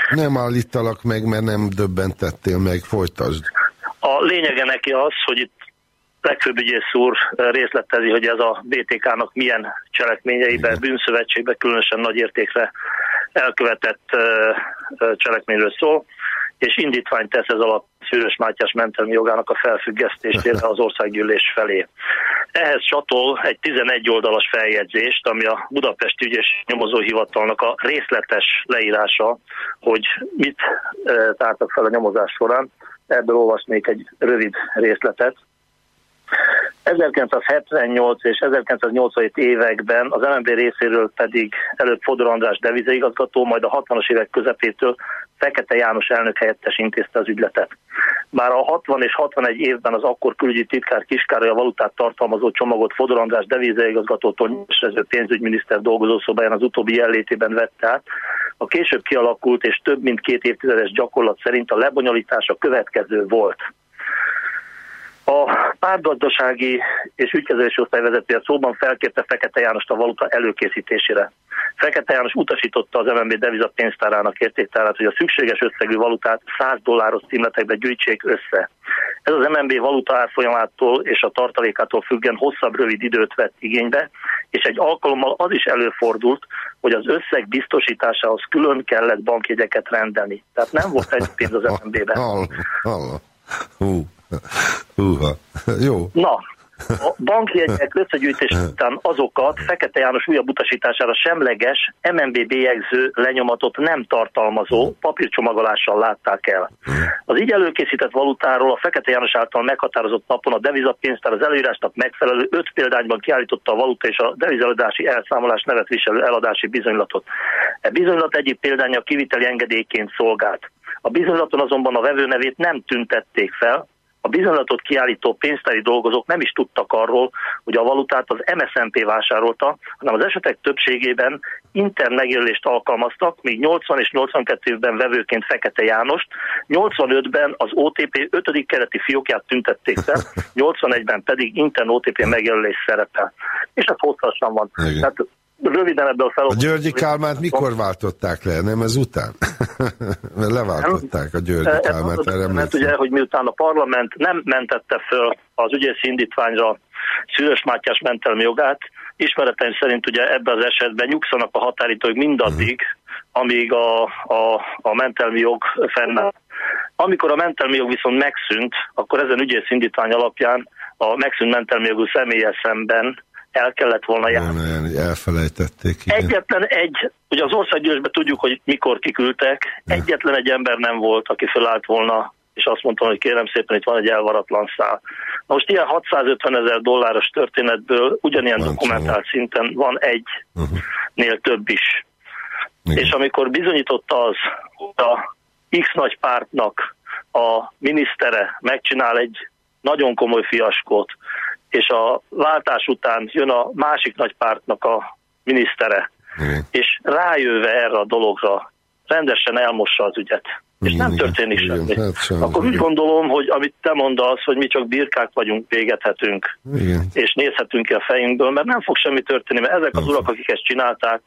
Nem állítalak meg, mert nem döbbentettél meg, folytasd. A lényege neki az, hogy itt legfőbb ügyész úr részletezi, hogy ez a BTK-nak milyen cselekményeiben, bűnszövetségben különösen nagy értékre elkövetett cselekményről szól, és indítványt tesz ez alatt Szűrös Mátyás mentelmi jogának a felfüggesztésére az országgyűlés felé. Ehhez csatol egy 11 oldalas feljegyzést, ami a Budapesti Ügyes Nyomozóhivatalnak a részletes leírása, hogy mit e, tártak fel a nyomozás során. Ebből olvasnék egy rövid részletet. 1978 és 1987 években az MNB részéről pedig előbb Fodor András devizeigazgató, majd a 60-as évek közepétől Fekete János elnök helyettes intézte az ügyletet. Már a 60 és 61 évben az akkor külügyi titkár Kiskároly a valutát tartalmazó csomagot Fodor András devizeigazgatótól nyesrező pénzügyminiszter dolgozószobáján az utóbbi jellétében vette át. A később kialakult és több mint két évtizedes gyakorlat szerint a lebonyolítása következő volt. A pártgazdasági és ügykezelési osztályvezetője szóban felkérte Fekete Jánost a valuta előkészítésére. Fekete János utasította az MNB deviza pénztárának értéktárát, hogy a szükséges összegű valutát 100 dolláros címletekbe gyűjtsék össze. Ez az MNB valuta árfolyamától és a tartalékától függen hosszabb, rövid időt vett igénybe, és egy alkalommal az is előfordult, hogy az összeg biztosításához külön kellett bankjegyeket rendelni. Tehát nem volt egy pénz az MNB-ben. Hú. Húha. Jó. Na, a bankjegyek összegyűjtés után azokat Fekete János újabb utasítására semleges MNB bélyegző lenyomatot nem tartalmazó papírcsomagolással látták el. Az így előkészített valutáról a Fekete János által meghatározott napon a devizapénztár az előírásnak megfelelő öt példányban kiállította a valuta és a devizeladási elszámolás nevet viselő eladási bizonylatot. E bizonylat egyik példánya kiviteli engedélyként szolgált. A bizonylaton azonban a vevő nevét nem tüntették fel, a bizonylatot kiállító pénztári dolgozók nem is tudtak arról, hogy a valutát az MSZNP vásárolta, hanem az esetek többségében intern megjelölést alkalmaztak, míg 80 és 82-ben vevőként Fekete Jánost, 85-ben az OTP 5. kereti fiókját tüntették fel, 81-ben pedig intern OTP megjelölés szerepel. És ez hosszasan van. Igen. Tehát röviden ebből fel. A Györgyi Kálmánt mikor váltották le? Nem ez után? *laughs* Mert leváltották a Györgyi ez Kálmánt. Erre mert ugye, hogy miután a parlament nem mentette föl az ügyész indítványra Szűrös Mátyás mentelmi jogát, ismereteim szerint ugye ebben az esetben nyugszanak a határítók mindaddig, amíg a, a, a mentelmi jog fennáll. Amikor a mentelmi jog viszont megszűnt, akkor ezen ügyész indítvány alapján a megszűnt mentelmi jogú személyes szemben el kellett volna járni. Elfelejtették. Igen. Egyetlen egy, ugye az országgyűlésben tudjuk, hogy mikor kiküldtek, ja. egyetlen egy ember nem volt, aki felállt volna, és azt mondta, hogy kérem szépen, itt van egy elvaratlan szál. Na most ilyen 650 ezer dolláros történetből ugyanilyen van dokumentált csomó. szinten van egynél uh-huh. több is. Igen. És amikor bizonyította az, hogy a X nagy pártnak a minisztere megcsinál egy nagyon komoly fiaskót, és a váltás után jön a másik nagy pártnak a minisztere, Igen. és rájöve erre a dologra rendesen elmossa az ügyet. És Igen, nem történik igen, semmi. hát sajnos, Akkor úgy gondolom, hogy amit te mondasz, hogy mi csak birkák vagyunk, végethetünk, Igen. és nézhetünk ki a fejünkből, mert nem fog semmi történni, mert ezek az urak, akik ezt csinálták,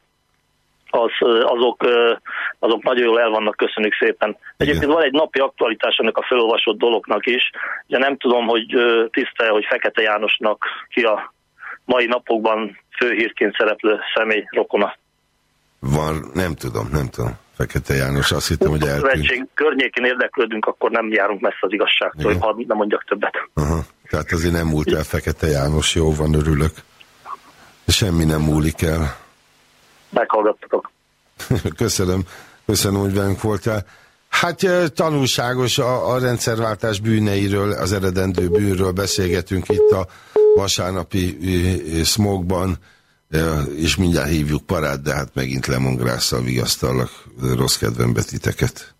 az, azok, azok nagyon jól el vannak, köszönjük szépen. Egyébként van egy napi aktualitás ennek a felolvasott dolognak is, ugye nem tudom, hogy tisztel, hogy Fekete Jánosnak ki a mai napokban főhírként szereplő személy rokona. Van, nem tudom, nem tudom. Fekete János, azt hittem, hogy eltűnt. Környékén érdeklődünk, akkor nem járunk messze az igazságtól, Igen. ha nem mondjak többet. Aha. Tehát azért nem múlt el Fekete János, jó van, örülök. Semmi nem múlik el. Meghallgattatok. *laughs* Köszönöm, köszönöm, hogy velünk voltál. Hát eh, tanulságos a, a rendszerváltás bűneiről, az eredendő bűnről beszélgetünk itt a vasárnapi eh, smogban, eh, és mindjárt hívjuk parát, de hát megint lemongrásszal vigasztallak rossz kedvembe titeket.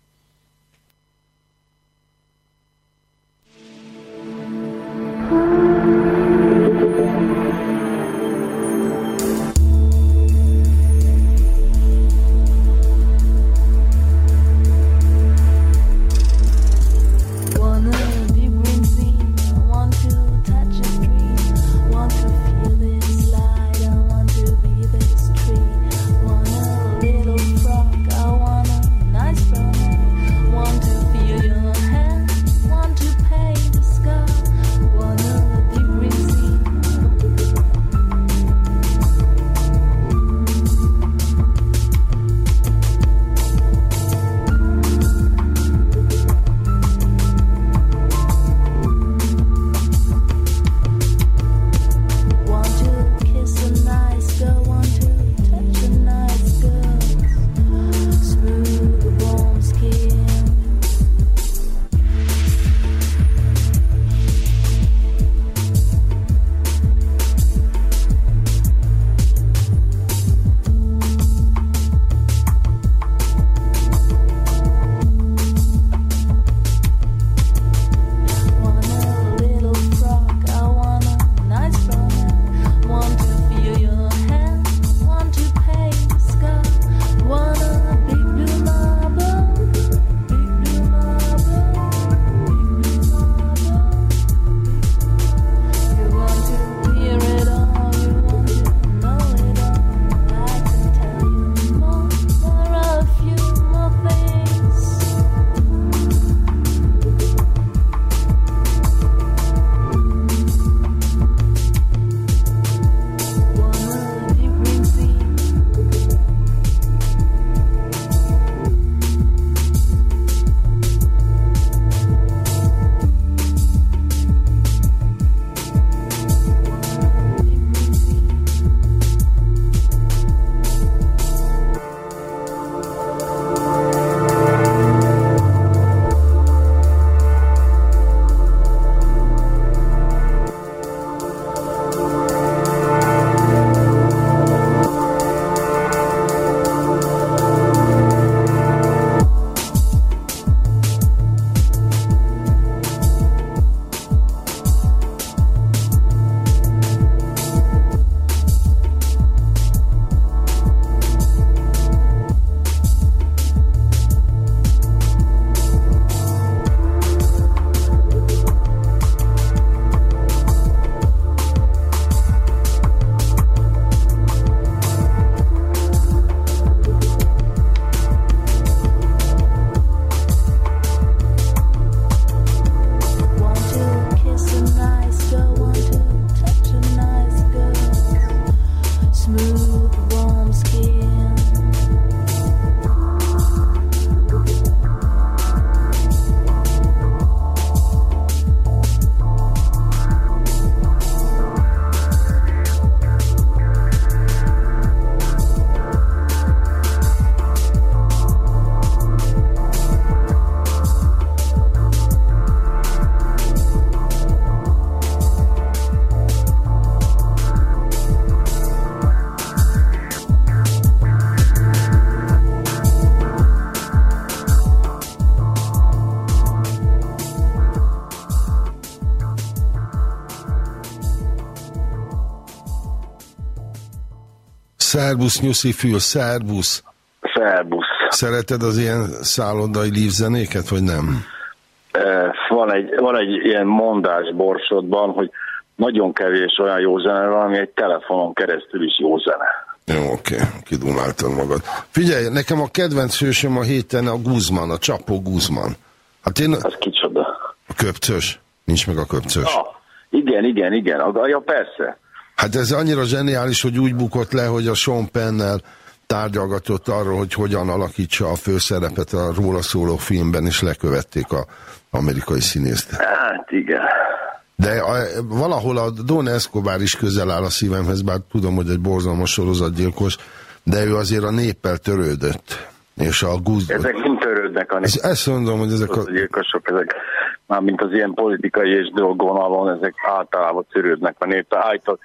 Szerbusz, nyuszi fül, szerbusz. Szerbusz. Szereted az ilyen szállodai lívzenéket, vagy nem? Van egy, van egy ilyen mondás borsodban, hogy nagyon kevés olyan jó zene van, ami egy telefonon keresztül is jó zene. Jó, oké, kidumáltad magad. Figyelj, nekem a kedvenc hősöm a héten a Guzman, a Csapó Guzman. Hát én... Az kicsoda. A köpcös. Nincs meg a köpcös. Ah, igen, igen, igen. A- Ja, persze. Hát ez annyira zseniális, hogy úgy bukott le, hogy a Sean Pennel tárgyalgatott arról, hogy hogyan alakítsa a főszerepet a róla szóló filmben, és lekövették a amerikai színészt. Hát igen. De a, valahol a Don Escobar is közel áll a szívemhez, bár tudom, hogy egy borzalmas sorozatgyilkos, de ő azért a néppel törődött. És a guz... Ezek mind törődnek a Ezt, ezt mondom, hogy ezek a... a gyilkosok, ezek mármint az ilyen politikai és drogonalon, ezek általában törődnek a néppel. Állított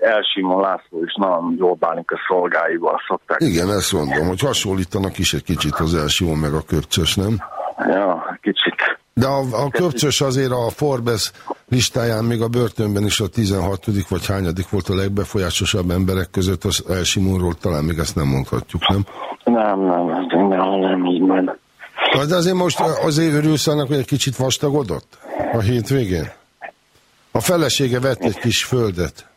Elsimon László is nagyon jól bánik a szolgáival, szokták. Igen, ezt mondom, hogy hasonlítanak is egy kicsit az első meg a köpcös, nem? Ja, kicsit. De a, a köpcös azért a Forbes listáján még a börtönben is a 16. vagy hányadik volt a legbefolyásosabb emberek között, az Elsimonról talán még ezt nem mondhatjuk, nem? Nem, nem, nem, nem, nem így van. De azért most azért örülsz annak, hogy egy kicsit vastagodott a hétvégén? A felesége vett egy kis földet.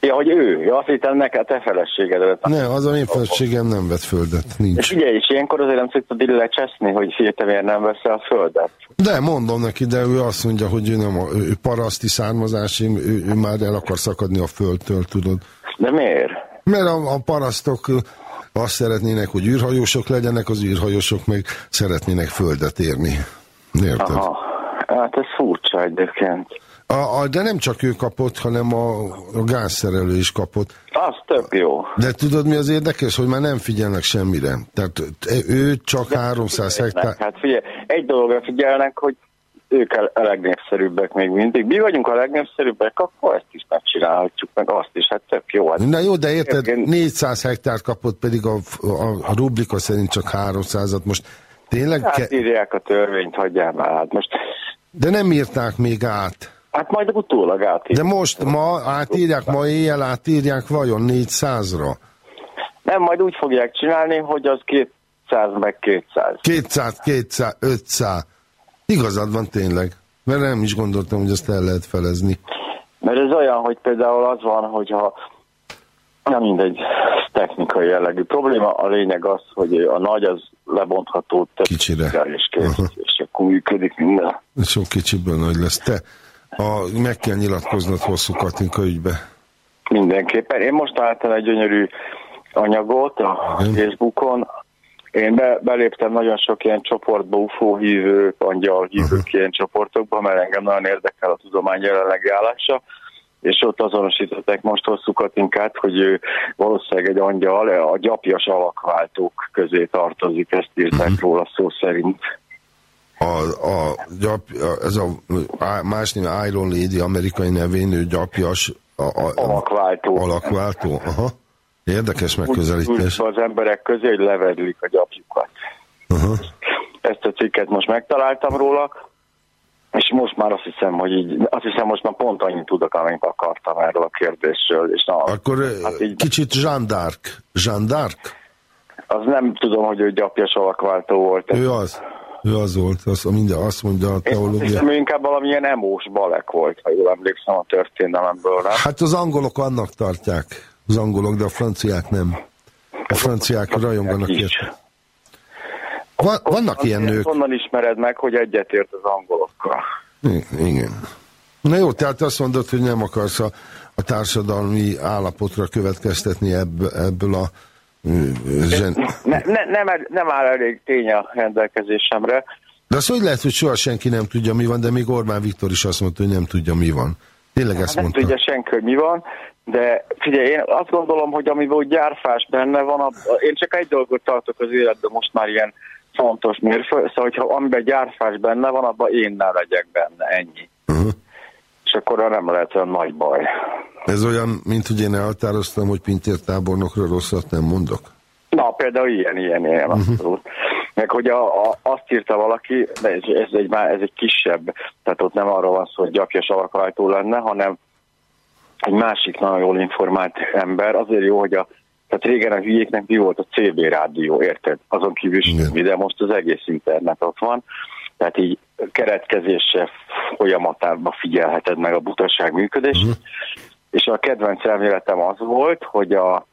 Ja, hogy ő, ja, azt hittem neked te feleséged. vett. Ne, az a én feleségem nem vett földet, És nincs. ugye, és ilyenkor azért nem ide lecseszni, hogy figyelj, te miért nem veszel a földet? De mondom neki, de ő azt mondja, hogy ő nem a, ő paraszti származású, ő, ő már el akar szakadni a földtől, tudod. De miért? Mert a, a parasztok azt szeretnének, hogy űrhajósok legyenek, az űrhajósok meg szeretnének földet érni. Érted? Aha. Hát ez furcsa egyébként. A, a, de nem csak ő kapott, hanem a, a gázszerelő is kapott. Az tök jó. De tudod, mi az érdekes, hogy már nem figyelnek semmire. Tehát ő csak 300 hektár... Hát figyelj, egy dologra figyelnek, hogy ők a legnépszerűbbek még mindig. Mi vagyunk a legnépszerűbbek, akkor ezt is megcsinálhatjuk, meg azt is, hát tök jó. Hát Na jó, de érted, Egyébként- 400 hektár kapott, pedig a, a, a rublika szerint csak 300-at. Most tényleg... Hát Ke- írják a törvényt, hagyjál már. Hát most, de nem írták még át. Hát majd utólag átírják. De most ma átírják, ma éjjel átírják vajon 400-ra? Nem, majd úgy fogják csinálni, hogy az 200 meg 200. 200, 200, 500. Igazad van tényleg. Mert nem is gondoltam, hogy ezt el lehet felezni. Mert ez olyan, hogy például az van, hogyha nem mindegy ez technikai jellegű probléma, a lényeg az, hogy a nagy az lebontható több Kicsire. és kész, és akkor működik minden. Sok kicsiből nagy lesz. Te, a, meg kell nyilatkoznod hosszú Katinka ügybe. Mindenképpen. Én most találtam egy gyönyörű anyagot a Igen. Facebookon. Én be, beléptem nagyon sok ilyen csoportba, UFO hívők, angyal hívők ilyen csoportokba, mert engem nagyon érdekel a tudomány jelenlegi állása, és ott azonosították most hosszú Katinkát, hogy ő valószínűleg egy angyal, a gyapjas alakváltók közé tartozik, ezt írták Mhm. róla szó szerint. A, a, gyap, a, ez a á- más név Iron Lady amerikai nevén, ő gyapjas a, a, Alakváltó. alakváltó. Aha. Érdekes megközelítés. Úgy, az emberek közé, hogy levedlik a gyapjukat. Aha. ezt a cikket most megtaláltam róla, és most már azt hiszem, hogy így, azt hiszem most már pont annyit tudok, amit akartam erről a kérdésről. És na, Akkor hát hát így, kicsit Jean d'Arc. Jean d'Arc? az nem tudom, hogy ő gyapjas alakváltó volt. Ő az. Ő az volt. Az, minden, azt mondja a teológia. hiszem, inkább valamilyen emós balek volt, ha jól emlékszem a történelemből. Nem? Hát az angolok annak tartják. Az angolok, de a franciák nem. A franciák rajonganak is. érte. Va, vannak ilyen nők. Honnan ismered meg, hogy egyetért az angolokkal? Igen. Na jó, tehát azt mondod, hogy nem akarsz a, a társadalmi állapotra következtetni ebb, ebből a zsen... Ne, ne, nem, nem áll elég tény a rendelkezésemre. De az hogy lehet, hogy soha senki nem tudja, mi van, de még Orbán Viktor is azt mondta, hogy nem tudja, mi van. Tényleg ezt nem mondta. tudja senki, hogy mi van, de figyelj, én azt gondolom, hogy úgy gyárfás benne van, ab, én csak egy dolgot tartok az életben most már ilyen fontos mérföld, szóval hogyha amiben gyárfás benne van, abban én ne legyek benne, ennyi. Uh-huh. És akkor nem lehet olyan nagy baj. Ez olyan, mint hogy én elhatároztam, hogy Pintér tábornokra rosszat nem mondok. Na, például ilyen, ilyen, ilyen, Mhm. abszolút. Meg hogy a, a, azt írta valaki, de ez, ez, egy, már, ez egy kisebb, tehát ott nem arról van szó, hogy gyapjas alakajtó lenne, hanem egy másik nagyon jól informált ember. Azért jó, hogy a Tehát régen a hülyéknek mi volt a CB rádió, érted? Azon kívül semmi, de most az egész internet ott van. Tehát így keretkezése folyamatában figyelheted meg a butaság működést. Uh-huh. És a kedvenc elméletem az volt, hogy a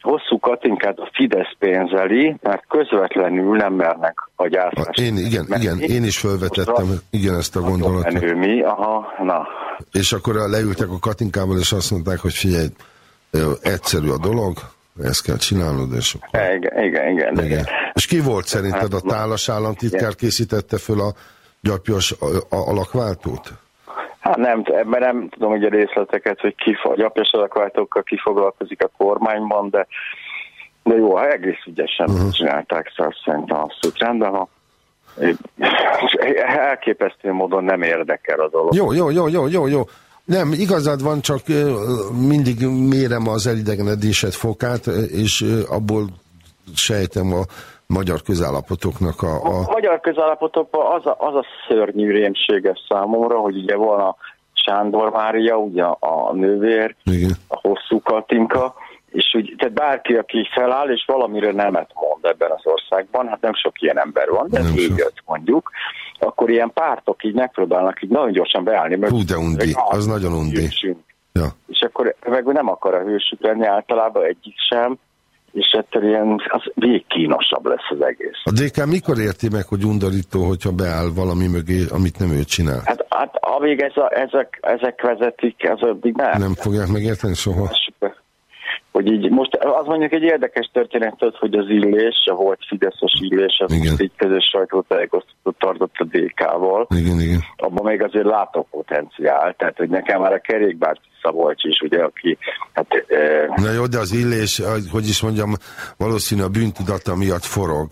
hosszú Katinkát a Fidesz pénzeli, mert közvetlenül nem mernek a gyártásra. Én, igen, igen, én is felvetettem igen ezt a gondolatot. Menő mi, aha, na. És akkor leültek a Katinkával, és azt mondták, hogy figyelj, egyszerű a dolog, ezt kell csinálnod, és akkor... Igen, igen, igen. igen. És ki volt szerinted a tálas államtitkár készítette föl a gyapjas alakváltót? Hát nem, ebben nem tudom hogy a részleteket, hogy ki, a gyapjas alakváltókkal ki foglalkozik a kormányban, de, de jó, ha egész ügyesen uh-huh. csinálták, szóval szerintem abszolút rendben van. Elképesztő módon nem érdekel a dolog. Jó, jó, jó, jó, jó, jó. Nem, igazad van, csak mindig mérem az elidegenedésed fokát, és abból sejtem a magyar közállapotoknak a... A a magyar közállapotokban az a, az a szörnyű rémséges számomra, hogy ugye van a Sándor Mária, ugye a nővér, igen. a hosszú Katinka, és úgy, tehát bárki, aki feláll, és valamire nemet mond ebben az országban, hát nem sok ilyen ember van, de négy-öt mondjuk, akkor ilyen pártok így megpróbálnak így nagyon gyorsan beállni. mert- Hú, de undi, az nagyon undi. hősünk. Ja. És akkor meg nem akar a hősük lenni általában egyik sem, és ettől ilyen, az végkínosabb lesz az egész. A DK mikor érti meg, hogy undorító, hogyha beáll valami mögé, amit nem ő csinál? Hát, hát amíg ez a, ezek, ezek vezetik, ez addig nem. Nem fogják megérteni soha? Hogy így, most az mondjuk egy érdekes történet, tudod, hogy az illés, a volt Fideszes illés, az Igen. így közös sajtótájékoztatót tartott a DK-val. Igen, igen. Abban még azért látok potenciál, tehát hogy nekem már a kerékbár Szabolcs is, ugye, aki, hát, e, Na jó, de az illés, hogy- is mondjam, valószínű a bűntudata miatt forog.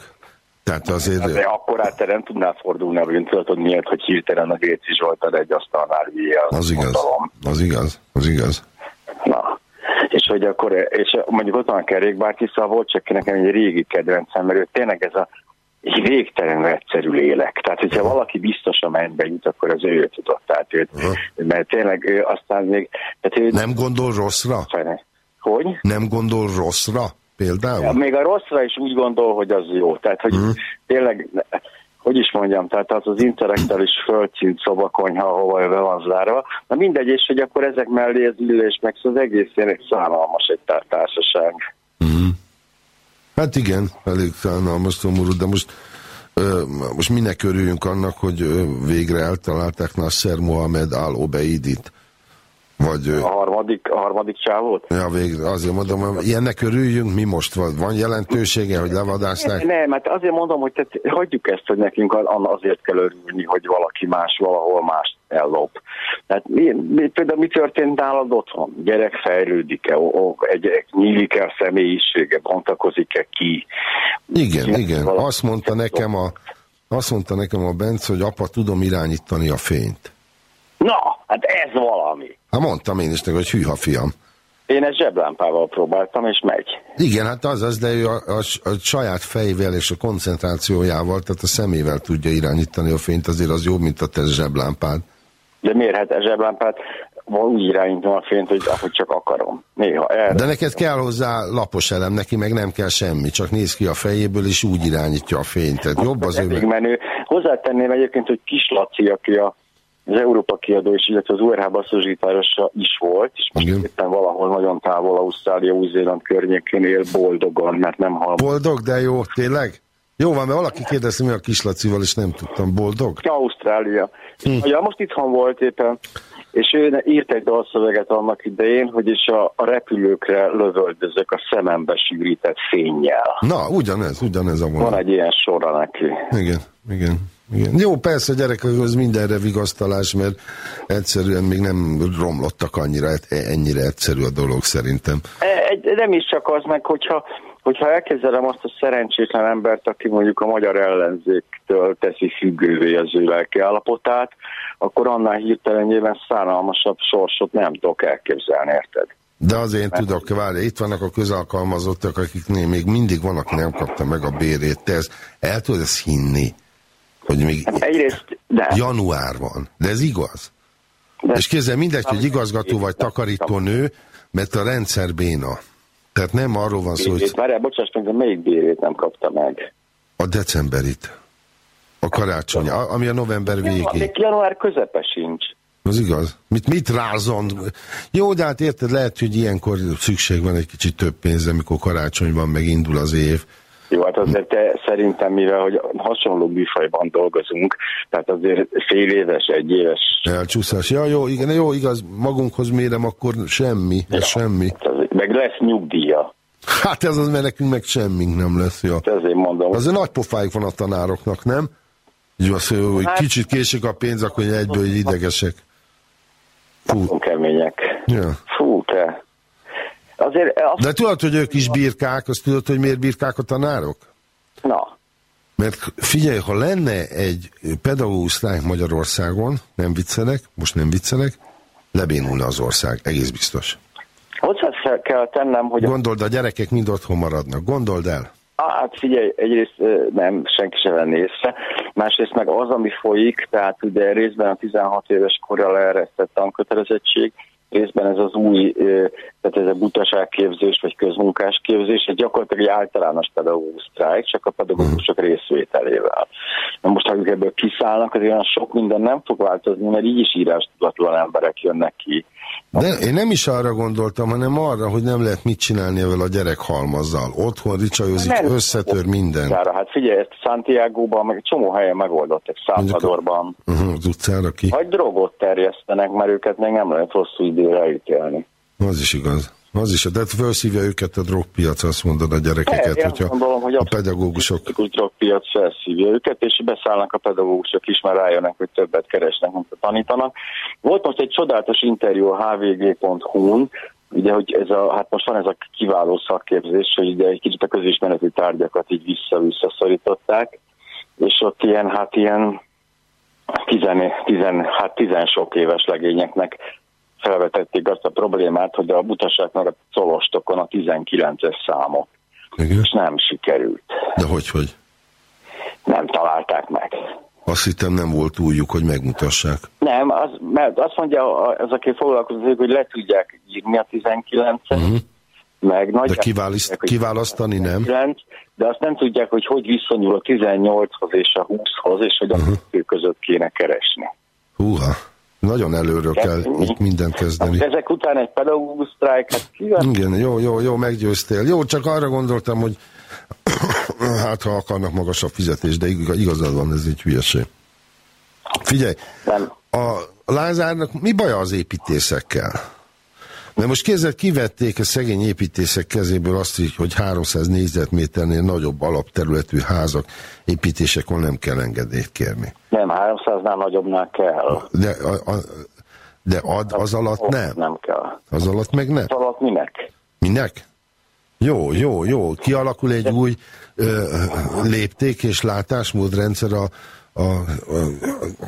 Tehát azért... de akkor át nem tudnál fordulni a bűntudatod miatt, hogy hirtelen a Géci Zsoltad egy asztalnál hülye Az igaz, hatalom. az igaz, az igaz. Na, és hogy akkor, és mondjuk ott van a kerékbárti Szabolcs, csak nekem egy régi kedvencem, mert ő tényleg ez a végtelenül egyszerű lélek. Tehát, hogyha valaki biztos a mennybe jut, akkor az ő tudott. Tehát őt, mert tényleg ő aztán még... Tehát ő, Nem gondol rosszra? Hogy? Nem gondol rosszra? Például? Ja, még a rosszra is úgy gondol, hogy az jó. Tehát, hogy Mhm. tényleg, hogy is mondjam, tehát az az intellektuális földszint szobakonyha, ahova be van zárva. Na mindegy, és hogy akkor ezek mellé az illés, meg az egész egy szánalmas egy tár- társaság. Hát igen, elég szánalmas, szomorú, de most, most minek örüljünk annak, hogy végre eltalálták Nasser Mohamed al-Obeidit? Vagy, ö, A harmadik, a harmadik csávót? ja, végre, azért mondom, hogy ilyennek örüljünk, mi most van? Van jelentősége, hogy levadázták? Nem, hát azért mondom, hogy tehát hagyjuk ezt, hogy nekünk azért kell örülni, hogy valaki más valahol más ellop. Tehát mi, mi, például mi történt nálad otthon? Gyerek fejlődik-e? Egy, nyílik-e a személyisége? Bontakozik-e ki? Igen, igen. Azt mondta nekem a, azt mondta nekem a Bence, hogy apa, tudom irányítani a fényt. Na, hát ez valami. Hát mondtam én is neki, hogy hűha fiam. Én egy zseblámpával próbáltam, és megy. Igen, hát az az, de ő a, a, a saját fejével és a koncentrációjával, tehát a szemével tudja irányítani a fényt, azért az jobb, mint a te zseblámpád. De miért hát a zseblámpát úgy irányítom a fényt, hogy ahogy csak akarom. Néha erre. De neked kell hozzá lapos elem, neki meg nem kell semmi, csak néz ki a fejéből, és úgy irányítja a fényt. Tehát jobb az ő... menő. Hozzátenném egyébként, hogy Kis Laci, aki a, az Európa kiadó is, illetve az URH basszusgitárosa is volt, és most Igen. éppen valahol nagyon távol Ausztrália, Új-Zéland környékén él boldogan, mert nem hal. Boldog, de jó, tényleg? Jó van, mert valaki kérdezte, mi a kislacival, és nem tudtam. Boldog? Ausztrália. Hm. Ja, most itthon volt éppen, és ő írt egy dalszöveget annak idején, hogy is a, a repülőkre lövöldözök a szemembe sűrített fényjel. Na, ugyanez, ugyanez a Van egy ilyen sora neki. Igen, igen. Igen. Jó, persze, gyerekek, az mindenre vigasztalás, mert egyszerűen még nem romlottak annyira, e- ennyire egyszerű a dolog szerintem. E, Egy, nem is csak az meg, hogyha, hogyha elkezdem azt a szerencsétlen embert, aki mondjuk a magyar ellenzéktől teszi függővé az ő lelki állapotát, akkor annál hirtelen nyilván szánalmasabb sorsot nem tudok elképzelni, érted? De azért én tudok, várj, itt vannak a közalkalmazottak, akiknél még mindig van, aki nem kapta meg a bérét. Te ezt, el tudod ezt hinni, hogy még Egyrészt, de... január van. De ez igaz. De- És kézzel mindegy, hogy igazgató vagy takarító nő, mert a rendszer béna. Tehát nem arról van szó, hogy várjál, bocsáss meg, de melyik bérét nem kapta meg? a decemberit. A karácsony, ami a november Ja, végé. még január közepe sincs. Az igaz? Mit, mit rázon? Jó, de hát érted, lehet, hogy ilyenkor szükség van egy kicsit több pénzre, amikor karácsony van, meg indul az év. Jó, hát azért te szerintem, mivel hogy hasonló műfajban dolgozunk, tehát azért fél éves, egy éves, Elcsúszás. Ja, jó, igen, jó, igaz, magunkhoz mérem, akkor semmi, ez semmi. tehát meg lesz nyugdíja. Hát ez az, mert nekünk meg semmink nem lesz, ja. Ezért mondom, Azért nagy pofájuk van a tanároknak, nem? Így mondja, hogy Hát- kicsit késik a pénz, akkor egyből idegesek. Fú, kemények. ja. Fú, te. Azért, azt, De tudod, hogy ők is birkák, azt tudod, hogy miért birkák a tanárok? na, Mert figyelj, ha lenne egy pedagógus sztrájk Magyarországon, nem viccelek, most nem viccelek, lebénulna az ország, egész biztos. hozzá kell tennem, hogy Gondold, a gyerekek mind otthon maradnak, gondold el. Hát figyelj, egyrészt nem, senki se venné észre, másrészt meg az, ami folyik, tehát ugye részben a 16 éves korral leeresztett tankötelezettség, részben ez az új, tehát ez a butaságképzés vagy közmunkásképzés, ez gyakorlatilag egy általános pedagógus sztrájk, csak a pedagógusok részvételével. Na most, ha ők ebből kiszállnak, azért olyan sok minden nem fog változni, mert így is írástudatlan emberek jönnek ki. De én nem is arra gondoltam, hanem arra, hogy nem lehet mit csinálni ezzel a gyerekhalmazzal. Otthon ricsajozik, Nem. összetör minden. Szára, hát figyelj, ezt Santiago-ban, meg egy csomó helyen megoldottak, Salvadorban. Uh-huh, az utcára ki. Vagy drogot terjesztenek, mert őket még nem lehet hosszú időre elítélni. Az is igaz. Az is, de felszívja őket a drogpiac, azt mondod a gyerekeket, Én hogyha gondolom, hogy a pedagógusok... A drogpiac felszívja őket, és beszállnak a pedagógusok is, mert rájönnek, hogy többet keresnek, mint tanítanak. Volt most egy csodálatos interjú a hvg.hu-n, ugye, hogy ez a, hát most van ez a kiváló szakképzés, hogy ugye egy kicsit a közismereti tárgyakat így vissza-vissza szorították, és ott ilyen, hát ilyen tizen, tizen, hát tizen sok éves legényeknek felvetették azt a problémát, hogy a butaságnak a colostokon a 19-es számot, Igen? és nem sikerült. De hogy, hogy? Nem találták meg. Azt hittem nem volt újjuk, hogy megmutassák. Nem, az, mert azt mondja az, aki foglalkozik, hogy le tudják írni a 19-et, uh-huh. meg nagy. De kiválaszt, kiválasztani nem. de azt nem tudják, hogy hogy viszonyul a 18-hoz és a 20-hoz, és hogy a Mhm. kettő között kéne keresni. Húha, nagyon előről kell itt mindent kezdeni. Hát ezek után egy pedagógus sztrájk, hát? Igen, jó, jó, jó, meggyőztél. Jó, csak arra gondoltam, hogy *coughs* hát ha akarnak magasabb fizetést, de ig- igazad van, ez egy hülyeség. Figyelj, Nem. a Lázárnak mi baja az építészekkel? De most kézzel kivették a szegény építészek kezéből azt, hogy 300 négyzetméternél nagyobb alapterületű házak építésekor nem kell engedélyt kérni. Nem, 300-nál nagyobbnál kell. De, a, a, de ad, az alatt nem. Nem kell. Az alatt meg nem. Az alatt minek? Minek? Jó, jó, jó. Kialakul egy új ö, lépték és látásmódrendszer, a, a, a,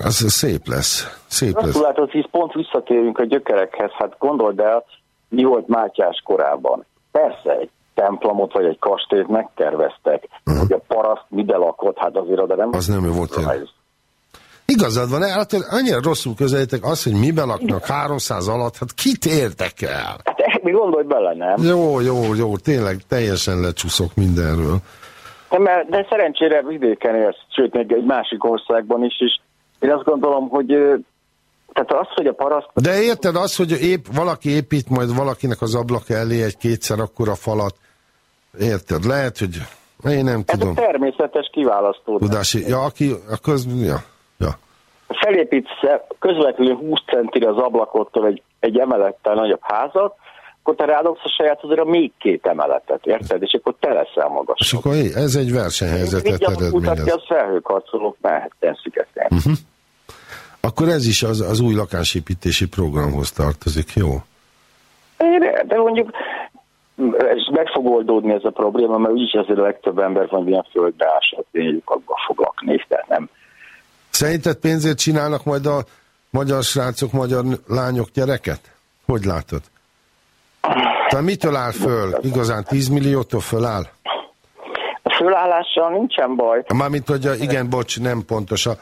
az szép lesz. Szép Azt lesz. látod, hisz pont visszatérünk a gyökerekhez. Hát gondold el, mi volt Mátyás korában. Persze, egy templomot vagy egy kastélyt megterveztek, uh-huh. hogy a paraszt mibe lakott, hát azért oda nem... Az nem volt tényleg. Igazad van, hát annyira rosszul közelítek, az, hogy miben laknak 300 alatt, hát kit érdekel? Hát mi gondolj bele, nem? Jó, jó, jó, tényleg teljesen lecsúszok mindenről. De, mert, de szerencsére vidéken élsz, sőt, még egy másik országban is, és én azt gondolom, hogy tehát az, hogy a paraszt... De érted az, hogy épp, valaki épít majd valakinek az ablak elé egy kétszer akkora falat, érted? Lehet, hogy én nem Ez a tudom. természetes kiválasztó. Tudási, ja, aki, a köz, ja, ja. Felépítsz közvetlenül 20 centire az ablakottól egy, egy emelettel nagyobb házat, akkor te rádobsz a sajátodra még két emeletet, érted? És akkor te leszel És magasabb. akkor ez egy versenyhelyzetet eredményez. az felhőkarcolók szigetén. Mhm. Akkor ez is az, az új lakásépítési programhoz tartozik, jó? De, mondjuk ez meg fog oldódni ez a probléma, mert úgyis azért a legtöbb ember van ilyen földbe ásott abban fog lakni, tehát nem. Szerinted pénzért csinálnak majd a magyar srácok, magyar lányok gyereket? Hogy látod? Tehát mitől áll föl? Igazán 10 milliótól föláll? A fölállással nincsen baj. Mármint, hogy a, igen, bocs, nem pontos. A,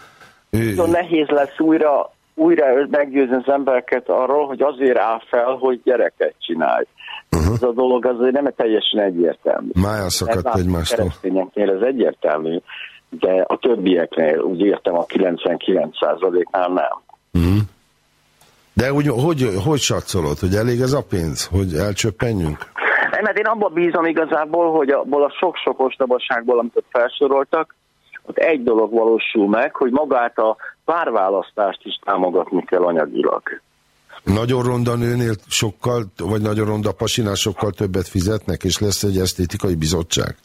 ő, Nagyon nehéz lesz újra, újra meggyőzni az embereket arról, hogy azért áll fel, hogy gyereket csinálj. Uh-huh. Ez a dolog azért nem teljesen egyértelmű. Mája szakadt Ez egymástól. keresztényeknél ez egyértelmű, de a többieknél úgy értem a 99%-nál nem. De úgy, hogy, hogy satszolod, hogy elég ez a pénz, hogy elcsöppenjünk? Nem, mert én abban bízom igazából, hogy abból a sok-sok ostobaságból, amit ott felsoroltak, ott egy dolog valósul meg, hogy magát a párválasztást is támogatni kell anyagilag. Nagyon ronda nőnél sokkal, vagy nagyon ronda pasinál sokkal többet fizetnek, és lesz egy esztétikai bizottság?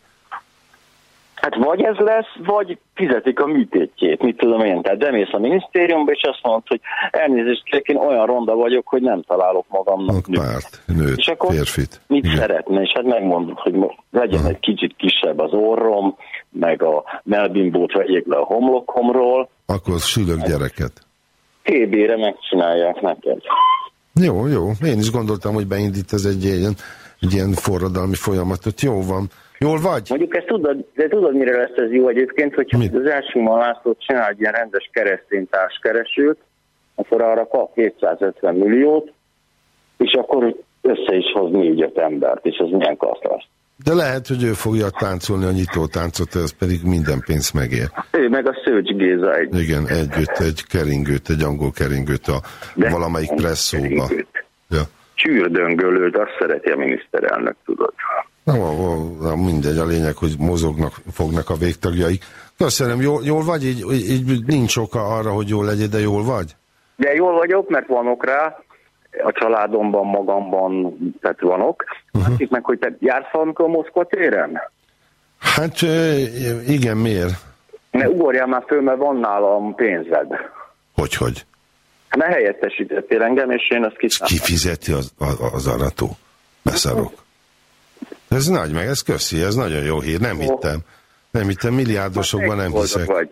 Hát vagy ez lesz, vagy fizetik a műtétjét, mit tudom én. Tehát bemész a minisztériumba, és azt mondod, hogy elnézést kérek, én olyan ronda vagyok, hogy nem találok magamnak Ott nőt. párt, nőt, És akkor férfit. mit Igen. szeretne, és hát megmondod, hogy legyen egy kicsit kisebb az orrom, meg a melbimbót vegyék le a homlokomról, Akkor sülök gyereket. TB-re megcsinálják neked. Jó, jó. Én is gondoltam, hogy beindít ez egy ilyen, egy ilyen forradalmi folyamatot. Jó van. Jól vagy? Mondjuk ezt tudod, de tudod, mire lesz ez jó egyébként, hogyha Mit? az első László csinál egy ilyen rendes keresztény társkeresőt, akkor arra kap 250 milliót, és akkor össze is hoz négy-öt embert, és ez milyen klassz. De lehet, hogy ő fogja táncolni a nyitó táncot, ez pedig minden pénz megér. Ő meg a Szőcs Géza egy Igen, együtt egy keringőt, egy angol keringőt a De- valamelyik presszóba. keringőt. Ja. csűrdöngölőt, azt szereti a miniszterelnök, tudod. Na, na, mindegy, a lényeg, hogy mozognak, fognak a végtagjaik. Köszönöm, jól, jól vagy? Így, így, nincs oka arra, hogy jól legyél, de jól vagy? De jól vagyok, mert vanok rá, a családomban, magamban, tehát vanok. Uh-huh. Másik meg, hogy te jársz valamikor Moszkva téren? Hát igen, miért? Ne ugorjál már föl, mert van nálam pénzed. Hogy, hogy? Hát ne helyettesítettél engem, és én azt kiszállom. Ki fizeti az, az, az arató? Beszarok. Ez nagy meg, ez köszi, ez nagyon jó hír, nem hittem. Nem hittem, milliárdosokban nem hiszek. vagy.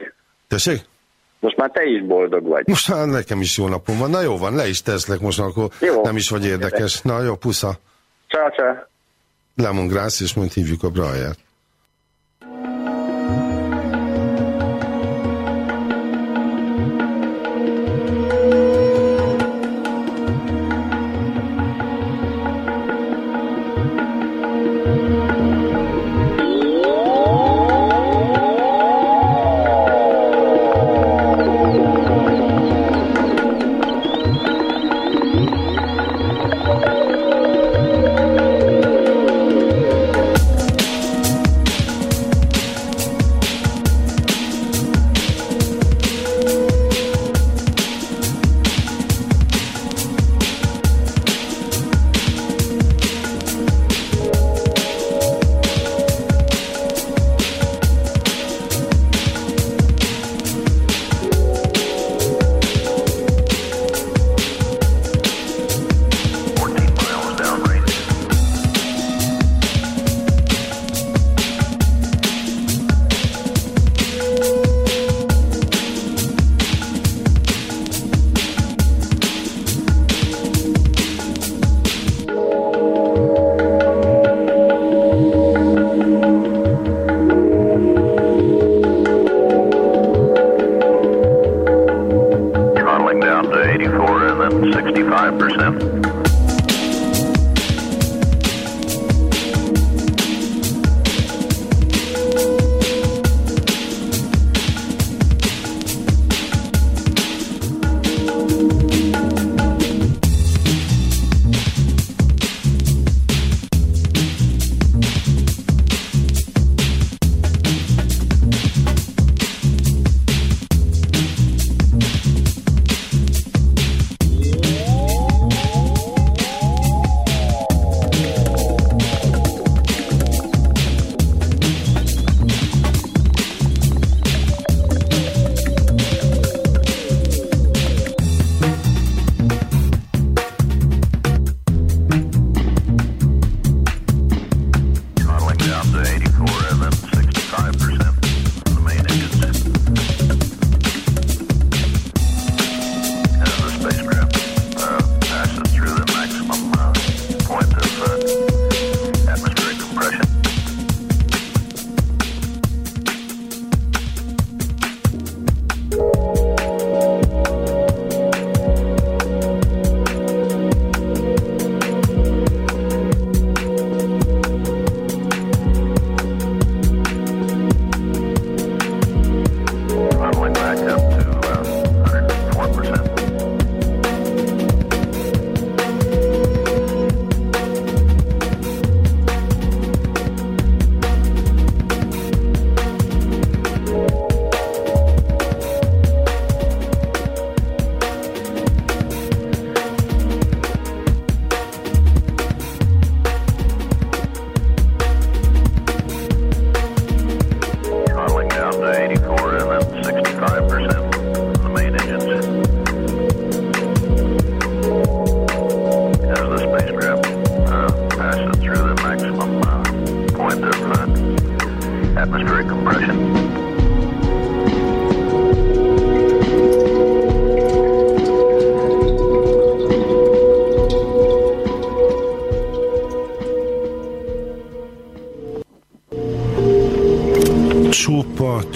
Tessék? Most már te is boldog vagy. Most hát nekem is jó napom van. Na jó van, le is teszlek most, akkor Jó. nem is vagy érdekes. Na jó, pusza. Ciao, ciao. Lemon és majd hívjuk a Braját.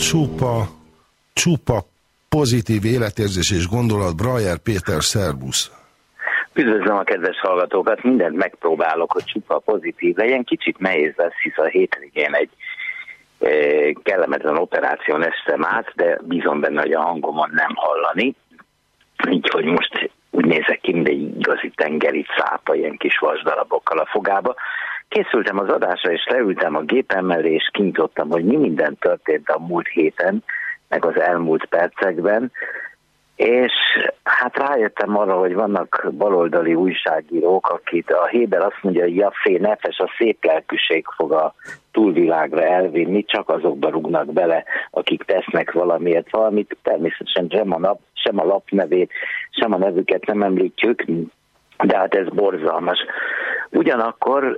Csupa, csupa pozitív életérzés és gondolat. Brajer Péter, szervusz! Üdvözlöm a kedves hallgatókat, mindent megpróbálok, hogy csupa pozitív legyen. Kicsit nehéz lesz, hisz a hétvégén egy e, kellemetlen operáción estem át, de bízom benne, hogy a hangomon nem hallani. Így, hogy most úgy nézek ki, mint egy igazi tengeri cápa, ilyen kis vasdarabokkal a fogába. Készültem az adásra, és leültem a gépem mellé, és kinyitottam, hogy mi minden történt a múlt héten, meg az elmúlt percekben, és hát rájöttem arra, hogy vannak baloldali újságírók, akit a Héber azt mondja, hogy Jaffé nefes, a szép lelkűség fog a túlvilágra elvinni, csak azokba rúgnak bele, akik tesznek valamiért valamit. Természetesen sem a, nap, sem a lap nevét, sem a nevüket nem említjük, de hát ez borzalmas. Ugyanakkor,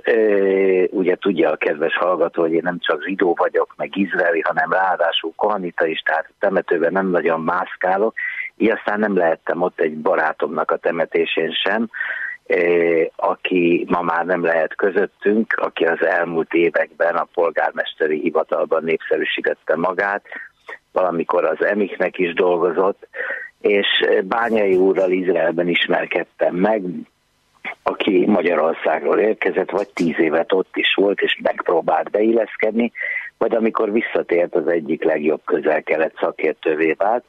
ugye tudja a kedves hallgató, hogy én nem csak zsidó vagyok, meg izraeli, hanem ráadásul kohanita is, tehát temetőben nem nagyon mászkálok, így aztán nem lehettem ott egy barátomnak a temetésén sem, aki ma már nem lehet közöttünk, aki az elmúlt években a polgármesteri hivatalban népszerűsítette magát, valamikor az Emiknek is dolgozott, és Bányai úrral Izraelben ismerkedtem meg, aki Magyarországról érkezett, vagy tíz évet ott is volt, és megpróbált beilleszkedni, vagy amikor visszatért az egyik legjobb közel-kelet szakértővé vált,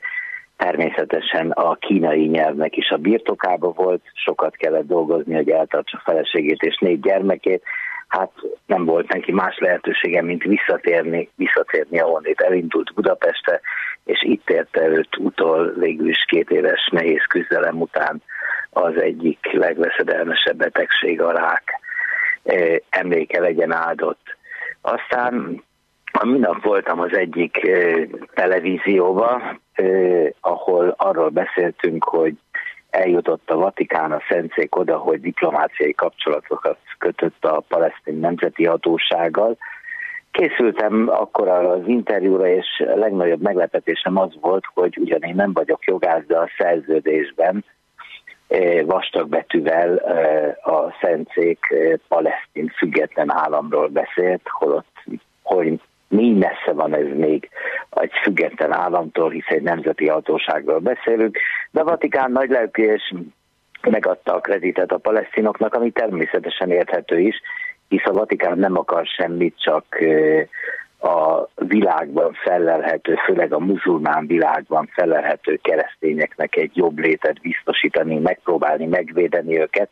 természetesen a kínai nyelvnek is a birtokába volt, sokat kellett dolgozni, hogy eltartsa feleségét és négy gyermekét, hát nem volt neki más lehetősége, mint visszatérni, visszatérni ahonnét elindult Budapestre, és itt érte őt utol végül is két éves nehéz küzdelem után az egyik legveszedelmesebb betegség a rák. Emléke legyen áldott. Aztán a minap voltam az egyik televízióba, ahol arról beszéltünk, hogy eljutott a Vatikán, a Szentszék oda, hogy diplomáciai kapcsolatokat kötött a palesztin nemzeti hatósággal. Készültem akkor az interjúra, és a legnagyobb meglepetésem az volt, hogy ugyan én nem vagyok jogász, de a szerződésben vastag betűvel a Szentszék palesztin független államról beszélt, holott, hogy mi messze van ez még egy független államtól, hiszen egy nemzeti hatóságról beszélünk, de a Vatikán nagy lelkű és megadta a kreditet a palesztinoknak, ami természetesen érthető is, hisz a Vatikán nem akar semmit, csak a világban felelhető, főleg a muzulmán világban felelhető keresztényeknek egy jobb létet biztosítani, megpróbálni megvédeni őket.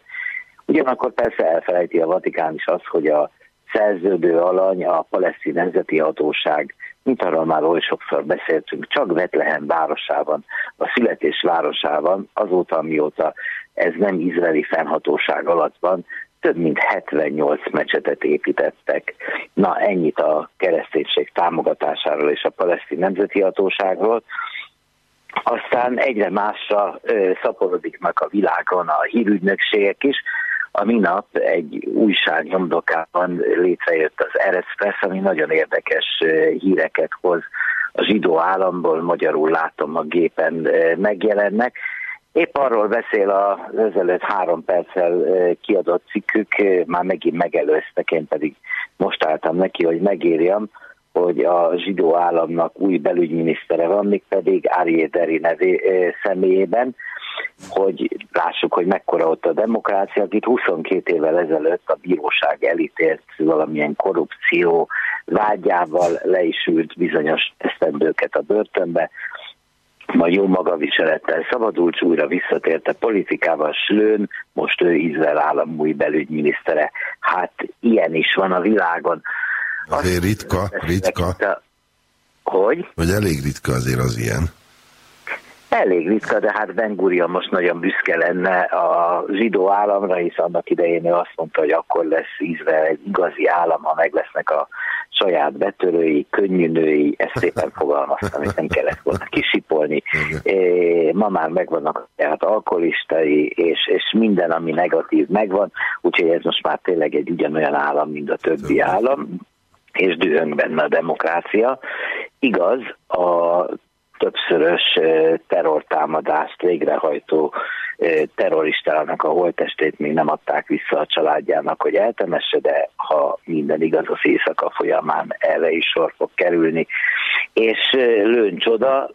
Ugyanakkor persze elfelejti a Vatikán is azt, hogy a szerződő alany, a palesztin nemzeti hatóság, mint arról már oly sokszor beszéltünk, csak Betlehem városában, a születés városában, azóta, mióta ez nem izraeli fennhatóság alatt van, több mint 78 mecsetet építettek. Na, ennyit a kereszténység támogatásáról és a palesztin nemzeti hatóságról. Aztán egyre másra ö, szaporodiknak a világon a hírügynökségek is. A minap egy újság nyomdokában létrejött az Ereszpressz, ami nagyon érdekes híreket hoz a zsidó államból, magyarul látom a gépen megjelennek. Épp arról beszél az ezelőtt három perccel kiadott cikkük, már megint megelőztek, én pedig most álltam neki, hogy megírjam, hogy a zsidó államnak új belügyminisztere van, még pedig Arié Deri nevé személyében, hogy lássuk, hogy mekkora ott a demokrácia, akit 22 évvel ezelőtt a bíróság elítélt valamilyen korrupció vágyával le is ült bizonyos esztendőket a börtönbe, majd jó magaviselettel szabadult, újra visszatért a politikával, Slőn, most ő Izrael állam új belügyminisztere. Hát ilyen is van a világon. Azért ritka, ritka. Hogy? Hogy elég ritka azért az ilyen. Elég ritka, de hát Ben Gurion most nagyon büszke lenne a zsidó államra, hisz annak idején ő azt mondta, hogy akkor lesz Izrael egy igazi állam, ha meg lesznek a saját betörői, könnyűnői, ezt szépen fogalmaztam, és nem kellett volna kisipolni. É, ma már megvannak tehát alkoholistai, és, és minden, ami negatív megvan, úgyhogy ez most már tényleg egy ugyanolyan állam, mint a többi állam, és dühöng benne a demokrácia. Igaz, a többszörös terrortámadást végrehajtó terroristának a holttestét még nem adták vissza a családjának, hogy eltemesse, de ha minden igaz, az éjszaka folyamán erre is sor fog kerülni. És lőn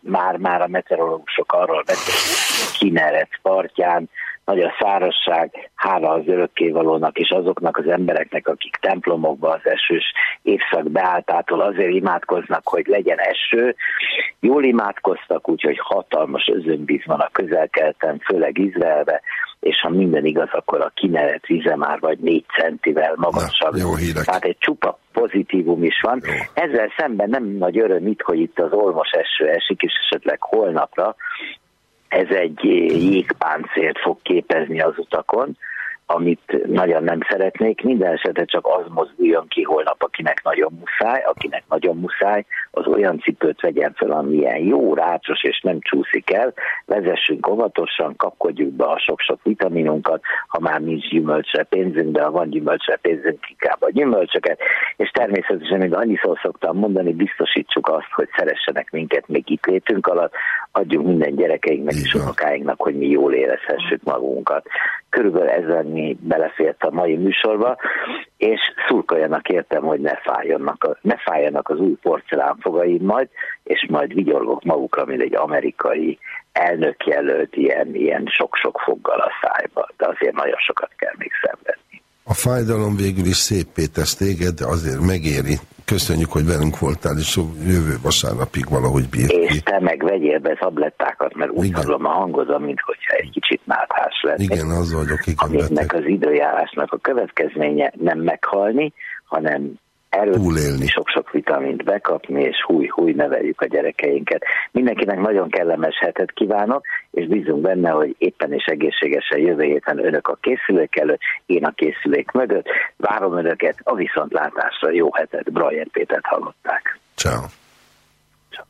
már-már a meteorológusok arról beszélnek, Kinerec partján, nagy a szárazság, hála az örökkévalónak és azoknak az embereknek, akik templomokba az esős évszak beálltától azért imádkoznak, hogy legyen eső. Jól imádkoztak, úgyhogy hatalmas özönvíz van a közelkelten, főleg Izraelbe, és ha minden igaz, akkor a kineret vize már vagy négy centivel magasabb. Na, jó hírek. Tehát egy csupa pozitívum is van. Jó. Ezzel szemben nem nagy öröm itt, hogy itt az olvas eső esik, és esetleg holnapra ez egy jégpáncélt fog képezni az utakon, amit nagyon nem szeretnék. Minden esetre csak az mozduljon ki holnap, akinek nagyon muszáj, akinek nagyon muszáj, az olyan cipőt vegyen fel, amilyen jó, rácsos és nem csúszik el. Vezessünk óvatosan, kapkodjuk be a sok-sok vitaminunkat, ha már nincs gyümölcsre pénzünk, de ha van gyümölcsre pénzünk, inkább a gyümölcsöket. És természetesen, még annyiszor szoktam mondani, biztosítsuk azt, hogy szeressenek minket még itt létünk alatt, adjunk minden gyerekeinknek és unokáinknak, hogy mi jól érezhessük magunkat. Körülbelül ezzel mi belefért a mai műsorba, és szurkoljanak értem, hogy ne fájjanak, a, ne fájjanak az új porcelánfogaim majd, és majd vigyorgok magukra, mint egy amerikai elnök jelölt ilyen, ilyen sok-sok foggal a szájba, de azért nagyon sokat kell még szenvedni. A fájdalom végül is szépé tesz téged, de azért megéri. Köszönjük, hogy velünk voltál, és jövő vasárnapig valahogy bír. És te meg vegyél be tablettákat, mert úgy Igen. hallom a hangodon, mintha egy kicsit náthás lennék. Igen, az vagyok, igen, aminek az időjárásnak a következménye nem meghalni, hanem erőt, túlélni. sok-sok vitamint bekapni, és húj-húj neveljük a gyerekeinket. Mindenkinek nagyon kellemes hetet kívánok, és bízunk benne, hogy éppen és egészségesen jövő héten önök a készülék előtt, én a készülék mögött. Várom önöket a viszontlátásra. Jó hetet, Brajer Pétert hallották. Ciao. Ciao.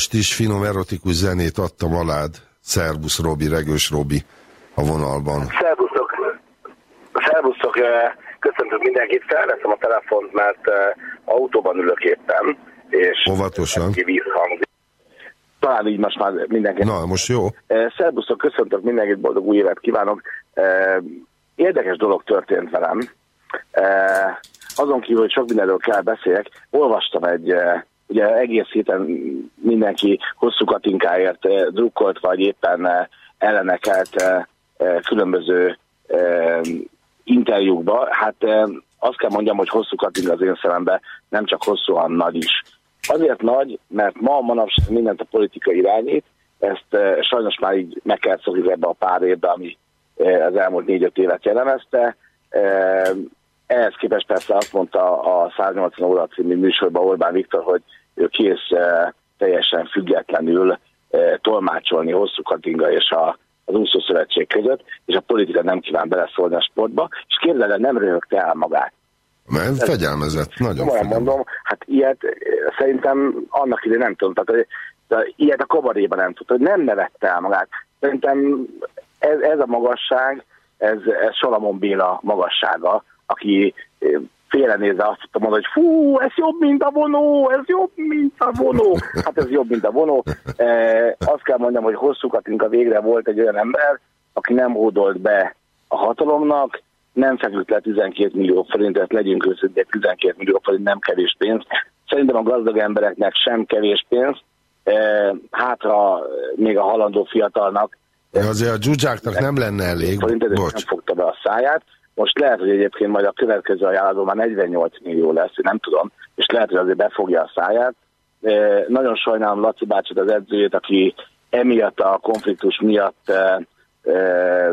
Most is finom erotikus zenét adtam alád. Szerbusz Robi, Regős Robi a vonalban. Szervusztok! Szervusztok! eh, Köszöntök mindenkit, felveszem a telefont, mert eh, autóban ülök éppen, és Óvatosan. ki visszhangzik. Talán így most már mindenki. Na, most jó? Eh, Szervusztok, köszöntök mindenkit, boldog új évet kívánok. Érdekes dolog történt velem. Azon kívül, hogy sok mindenről kell beszéljek, olvastam egy, ugye egész héten mindenki hosszú katinkáért eh, drukkolt, vagy éppen eh, ellenekelt eh, különböző interjúkba. Hát azt kell mondjam, hogy hosszú katinka az én szememben nem csak hosszú, hanem nagy is. Azért nagy, mert ma manapság mindent a politika irányít, ezt sajnos már így meg kell szokni ebbe a pár évbe, ami az elmúlt négy-öt évet jellemezte. Eh, Ehhez képest persze azt mondta a 180 óra című műsorban Orbán Viktor, hogy ő kész teljesen függetlenül eh, tolmácsolni hosszú Katinga és a, az úszószövetség között, és a politika nem kíván beleszólni a sportba, és képzeld el, nem röhögte el magát. Mert fegyelmezett, nagyon fegyelmezett. mondom, hát ilyet eh, szerintem annak idején nem tudom, tehát, de ilyet a kabaréban nem tudta, hogy nem nevette el magát. Szerintem ez, ez a magasság, ez, ez Salamon Béla magassága, aki eh, félrenézve azt tudta mondani, hogy fú, ez jobb, mint a vonó, ez jobb, mint a vonó. Hát ez jobb, mint a vonó. Eh, azt kell mondjam, hogy hosszú Katinka végre volt egy olyan ember, aki nem hódolt be a hatalomnak, nem feküdt le 12 millió forintot, legyünk őszintén, 12 millió forint nem kevés pénz. Szerintem a gazdag embereknek sem kevés pénz, Eh, hátra még a halandó fiatalnak De azért a dzsuzsáknak nem lenne elég. forint, ezért nem Bocs. fogta be a száját. Most lehet, hogy egyébként majd a következő ajánlatban már 48 millió lesz, én nem tudom, és lehet, hogy azért befogja a száját. E, nagyon sajnálom Laci bácsit, az edzőjét, aki emiatt a konfliktus miatt e, e,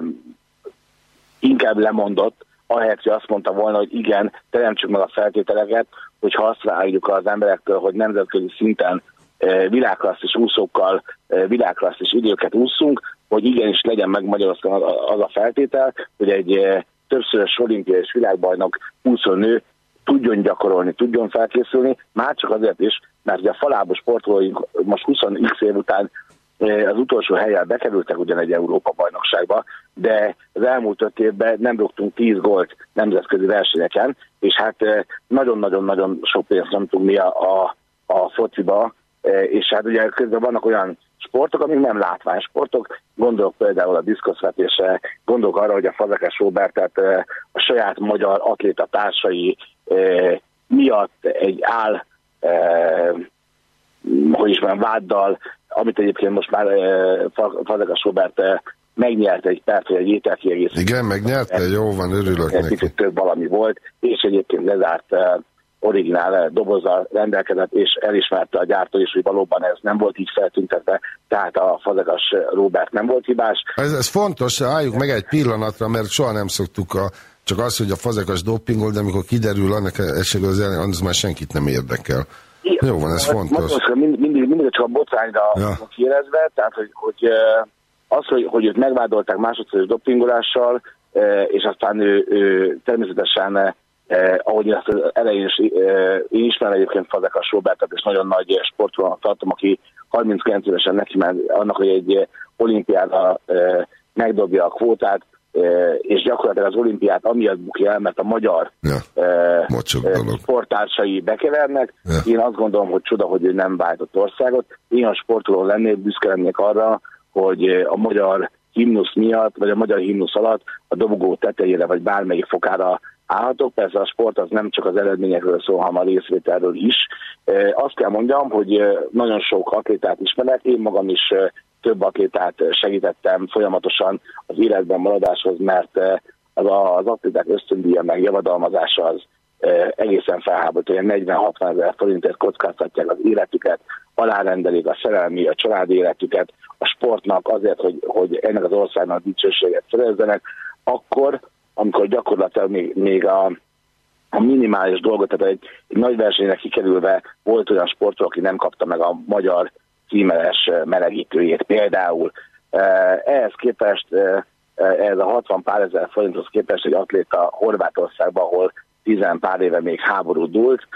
inkább lemondott, ahelyett, hogy azt mondta volna, hogy igen, teremtsük meg a feltételeket, hogyha azt várjuk az emberektől, hogy nemzetközi szinten eh, világklasszis úszókkal, eh, világklasszis időket úszunk, hogy igenis legyen meg Magyarországon az- a feltétel, hogy egy eh, többszörös olimpiai és világbajnok úszónő tudjon gyakorolni, tudjon felkészülni, már csak azért is, mert ugye a falábos sportolóink most 20x év után eh, az utolsó helyen bekerültek ugyan egy Európa bajnokságba, de az elmúlt öt évben nem rúgtunk 10 gólt nemzetközi versenyeken, és hát eh, nagyon-nagyon-nagyon sok pénzt nem tudunk mi a, a, a fociba, eh, és hát ugye közben vannak olyan sportok, amik nem látványsportok, gondolok például a diszkoszvetésre, gondolok arra, hogy a Fazekas Robertet a saját magyar atléta társai miatt egy áll hogy is mondjam, váddal, amit egyébként most már Fa- Fazekas Robert megnyert egy perc, vagy egy ételkiegészítő. Igen, megnyerte? Jó van, örülök neki. kicsit több valami volt, és egyébként lezárt originál eh, dobozzal rendelkezett, és elismerte a gyártó is, hogy valóban ez nem volt így feltüntetve, tehát a Fazekas Robert nem volt hibás. Ez, ez fontos, álljuk meg egy pillanatra, mert soha nem szoktuk a, csak az, hogy a fazekas dopingol, de amikor kiderül annak esetleg az az már senkit nem érdekel. Jó van, ez fontos. Mindig, mindig, mindig csak a botrányra Ja. érezve, tehát hogy, hogy eh, az, hogy, hogy őt megvádolták másodszor dopingolással, eh, és aztán ő, ő természetesen, eh, ahogy azt az elején is, eh, én ismerem egyébként Fazekas Robertet, és nagyon nagy sportolónak tartom, aki 39 évesen neki ment annak, hogy egy eh, olimpiára eh, megdobja a kvótát, eh, és gyakorlatilag az olimpiát amiatt bukja el, mert a magyar Ja. eh, eh, dolog. sporttársai bekevernek. Ja. Én azt gondolom, hogy csoda, hogy ő nem váltott országot. Én a sportoló lennék, büszke lennék arra, hogy eh, a magyar himnusz miatt, vagy a magyar himnusz alatt a dobogó tetejére, vagy bármelyik fokára állhatok. Persze a sport az nem csak az eredményekről szól, hanem a részvételről is. Azt kell mondjam, hogy nagyon sok atlétát ismerek, én magam is több atlétát segítettem folyamatosan az életben maradáshoz, mert az, az atléták ösztöndíja meg javadalmazása az egészen felháborító, hogy 40-60 ezer forintért kockáztatják az életüket, alárendelik a szerelmi, a családi életüket a sportnak azért, hogy, hogy ennek az országnak dicsőséget szerezzenek, akkor, amikor gyakorlatilag még, még a, a minimális dolgot, tehát egy, egy nagy versenyre kikerülve volt olyan sportoló, aki nem kapta meg a magyar címeres eh, melegítőjét például. Eh, Ehhez képest, eh, ez a 60 pár ezer forinthoz képest egy atléta Horvátországban, ahol tizen pár éve még háború dúlt,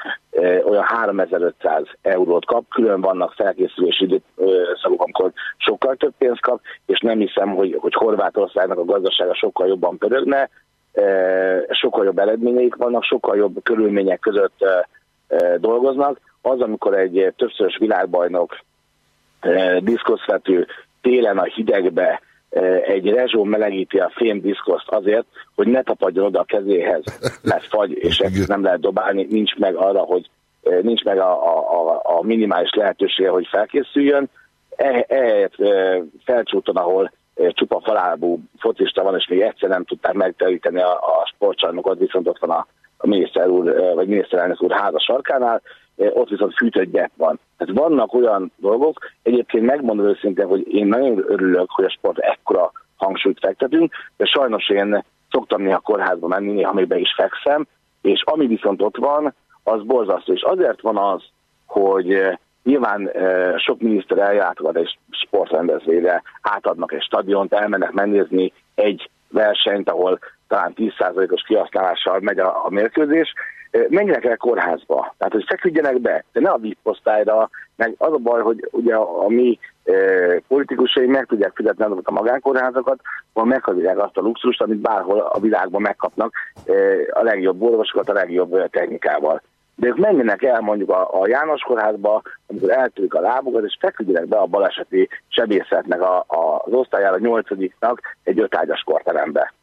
olyan 3500 eurót kap, külön vannak felkészülési időszakok, amikor sokkal több pénzt kap, és nem hiszem, hogy, hogy Horvátországnak a gazdasága sokkal jobban pörögne, sokkal jobb eredményeik vannak, sokkal jobb körülmények között dolgoznak. Az, amikor egy többszörös világbajnok diszkoszvető télen a hidegbe egy rezsó melegíti a fém diszkoszt azért, hogy ne tapadjon oda a kezéhez, mert fagy, és ezt nem lehet dobálni, nincs meg arra, hogy nincs meg a, a, a, minimális lehetősége, hogy felkészüljön. E- Ehelyett eh, felcsúton, ahol csupa falábú focista van, és még egyszer nem tudták megteríteni a, a sportcsarnokot, viszont ott van a, a miniszter úr, vagy miniszterelnök úr háza sarkánál, ott viszont fűtött gyep van. Tehát vannak olyan dolgok, egyébként megmondom őszintén, hogy én nagyon örülök, hogy a sport ekkora hangsúlyt fektetünk, de sajnos én szoktam néha kórházba menni, néha még be is fekszem, és ami viszont ott van, az borzasztó. És azért van az, hogy nyilván sok miniszter eljátogat egy sportrendezvényre, átadnak egy stadiont, elmennek megnézni egy versenyt, ahol talán 10%-os kihasználással megy a, a mérkőzés, menjenek el kórházba, tehát hogy feküdjenek be, de ne a VIP osztályra, meg az a baj, hogy ugye a, a mi e, politikusai meg tudják fizetni azokat a magánkórházakat, ahol meghagyják azt a luxust, amit bárhol a világban megkapnak e, a legjobb orvosokat, a legjobb technikával. De ők menjenek el mondjuk a, a János kórházba, amikor eltűnik a lábukat, és feküdjenek be a baleseti sebészetnek a, a, az osztályára, a nyolcadiknak egy ötágyas korterembe.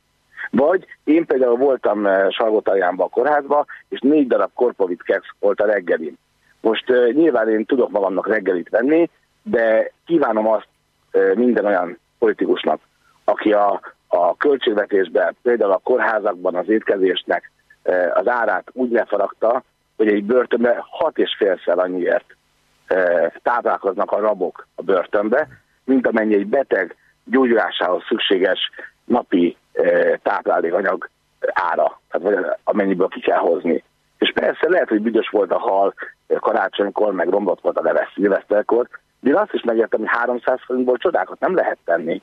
Vagy én például voltam eh, Salgótarjánban a kórházba, és négy darab korpovit keks volt a reggelin. Most uh, nyilván én tudok magamnak reggelit venni, de kívánom azt uh, minden olyan politikusnak, aki a, a költségvetésben, például a kórházakban az étkezésnek uh, az árát úgy lefaragta, hogy egy börtönbe hat és félszer annyiért uh, táplálkoznak a rabok a börtönbe, mint amennyi egy beteg gyógyulásához szükséges napi eh, táplálékanyag ára, tehát vagy amennyiből ki kell hozni. És persze lehet, hogy büdös volt a hal karácsonykor, meg romlott volt a leves szilveszterkor, de én azt is megértem, hogy 300 forintból csodákat nem lehet tenni.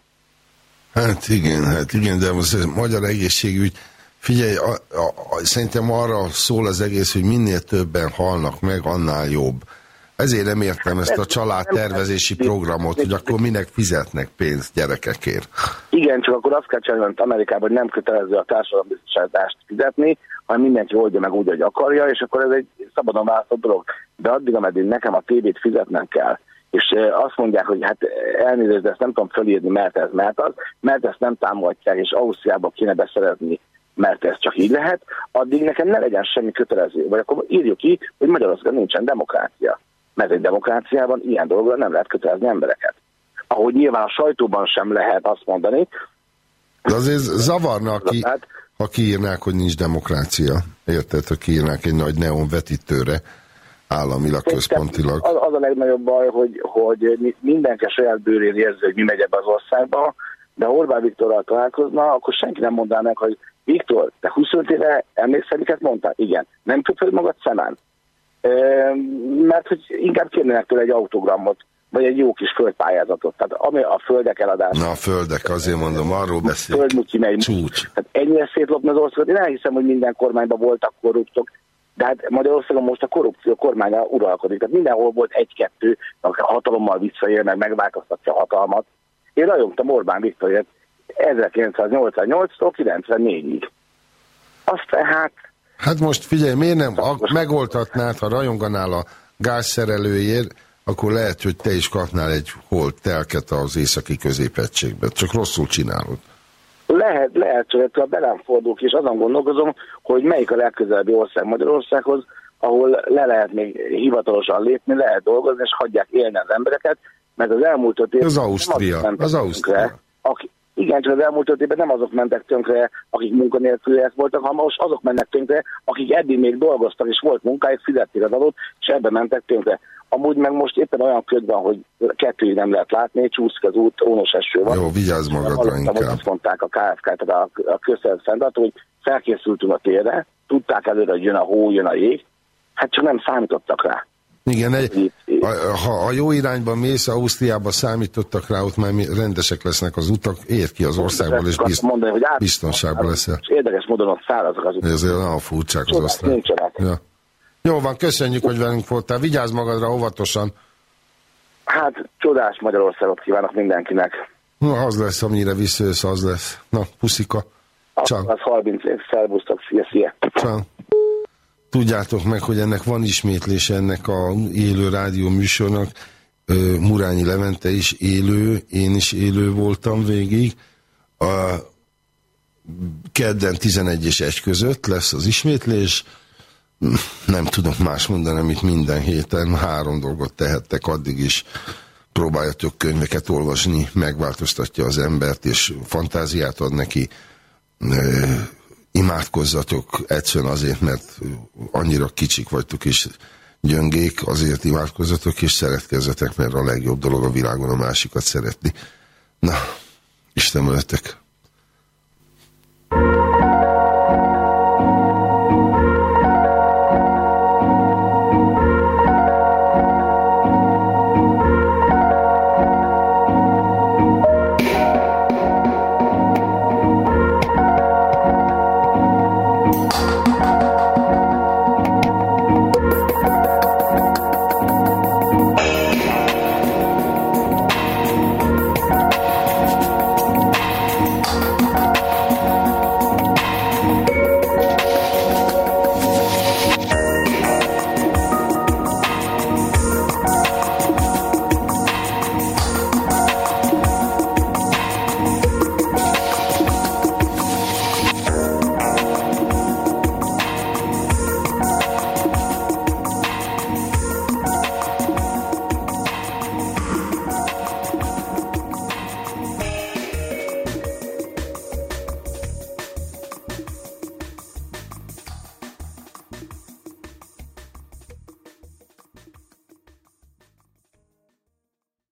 Hát igen, hát igen, de most ez magyar egészségügy, figyelj, a, a, a, szerintem arra szól az egész, hogy minél többen halnak meg, annál jobb. Ezért nem értem ezt a családtervezési programot, hogy akkor minek fizetnek pénzt gyerekekért. Igen, csak akkor azt kell csinálni, mint Amerikában, hogy nem kötelező a társadalombiztosítást fizetni, hanem mindenki oldja meg úgy, hogy akarja, és akkor ez egy szabadon választott dolog. De addig, ameddig nekem a tévét fizetnem kell, és azt mondják, hogy hát elnézést, de ezt nem tudom fölírni, mert ez, mert az, mert ezt nem támogatják, és Ausztriába kéne beszerezni, mert ez csak így lehet, addig nekem ne legyen semmi kötelező. Vagy akkor írjuk ki, hogy Magyarországon nincsen demokrácia. Mert egy demokráciában ilyen dolgokra nem lehet kötelezni embereket. Ahogy nyilván a sajtóban sem lehet azt mondani. De azért zavarna, aki, ha kiírnák, hogy nincs demokrácia. Érted, ha kiírnák egy nagy neon vetítőre államilag, központilag. Az, az a legnagyobb baj, hogy, hogy mi- mindenki saját bőrén érzi, hogy mi megy ebbe az országba, de ha Orbán Viktorral találkozna, akkor senki nem mondaná meg, hogy Viktor, te 25 éve emlékszel, miket mondtál? Igen. Nem tudod magad szemen? Ö, mert hogy inkább kérnének tőle egy autogramot, vagy egy jó kis földpályázatot. Tehát ami a földek eladása. Na a földek, azért mondom, arról beszél. Földmuci megy. Csúcs. Tehát ennyire szétlopni az országot. Én elhiszem, hogy minden kormányban voltak korruptok, de hát Magyarországon most a korrupció kormánya uralkodik. Tehát mindenhol volt egy-kettő, aki hatalommal visszaél, meg megváltoztatja a hatalmat. Én rajongtam Orbán Viktorért 1988-tól 94-ig. Aztán hát Hát most figyelj, miért nem a, megoldhatnád, ha rajonganál a gázszerelőjért, akkor lehet, hogy te is kapnál egy holt telket az északi középegységbe. Csak rosszul csinálod. Lehet, lehet, hogy ettől belem fordulok, és azon gondolkozom, hogy melyik a legközelebbi ország Magyarországhoz, ahol le lehet még hivatalosan lépni, lehet dolgozni, és hagyják élni az embereket, mert az elmúlt öt évben... Az Ausztria, az Ausztria. Aki, igen, csak az elmúlt öt évben nem azok mentek tönkre, akik munkanélküliek voltak, hanem most azok mennek tönkre, akik eddig még dolgoztak, és volt munkájuk, fizették az adót, és ebben mentek tönkre. Amúgy meg most éppen olyan köd van, hogy kettőig nem lehet látni, csúszik az út, ónos eső van. Jó, vigyázz magadra inkább. azt mondták a KFK, tehát a, a közszervezet fenntartó, hogy felkészültünk a térre, tudták előre, hogy jön a hó, jön a jég, hát csak nem számítottak rá. Igen, egy, a, ha a jó irányban mész, Ausztriába számítottak rá, ott már rendesek lesznek az utak, ér ki az országból, és bizt, mondani, hogy át- biztonságban leszel. És érdekes módon ott szárazak az utak. Ez olyan furcsák az nincsenek. Ja. Jó van, köszönjük, hogy velünk voltál. Vigyázz magadra óvatosan. Hát csodás Magyarországot kívánok mindenkinek. Na, az lesz, amire visszajössz, az lesz. Na, puszika. Ciao. Az 30 év, szervusztok, szia, szia. Ciao. Tudjátok meg, hogy ennek van ismétlése ennek a élő rádió műsornak. Murányi Levente is élő, én is élő voltam végig. A kedden 11 és 1 között lesz az ismétlés. Nem tudok más mondani, amit minden héten. Három dolgot tehettek addig is. Próbáljatok könyveket olvasni, megváltoztatja az embert, és fantáziát ad neki. Imádkozzatok egyszerűen azért, mert annyira kicsik vagytok és gyöngék, azért imádkozzatok és szeretkezzetek, mert a legjobb dolog a világon a másikat szeretni. Na, Isten veletek!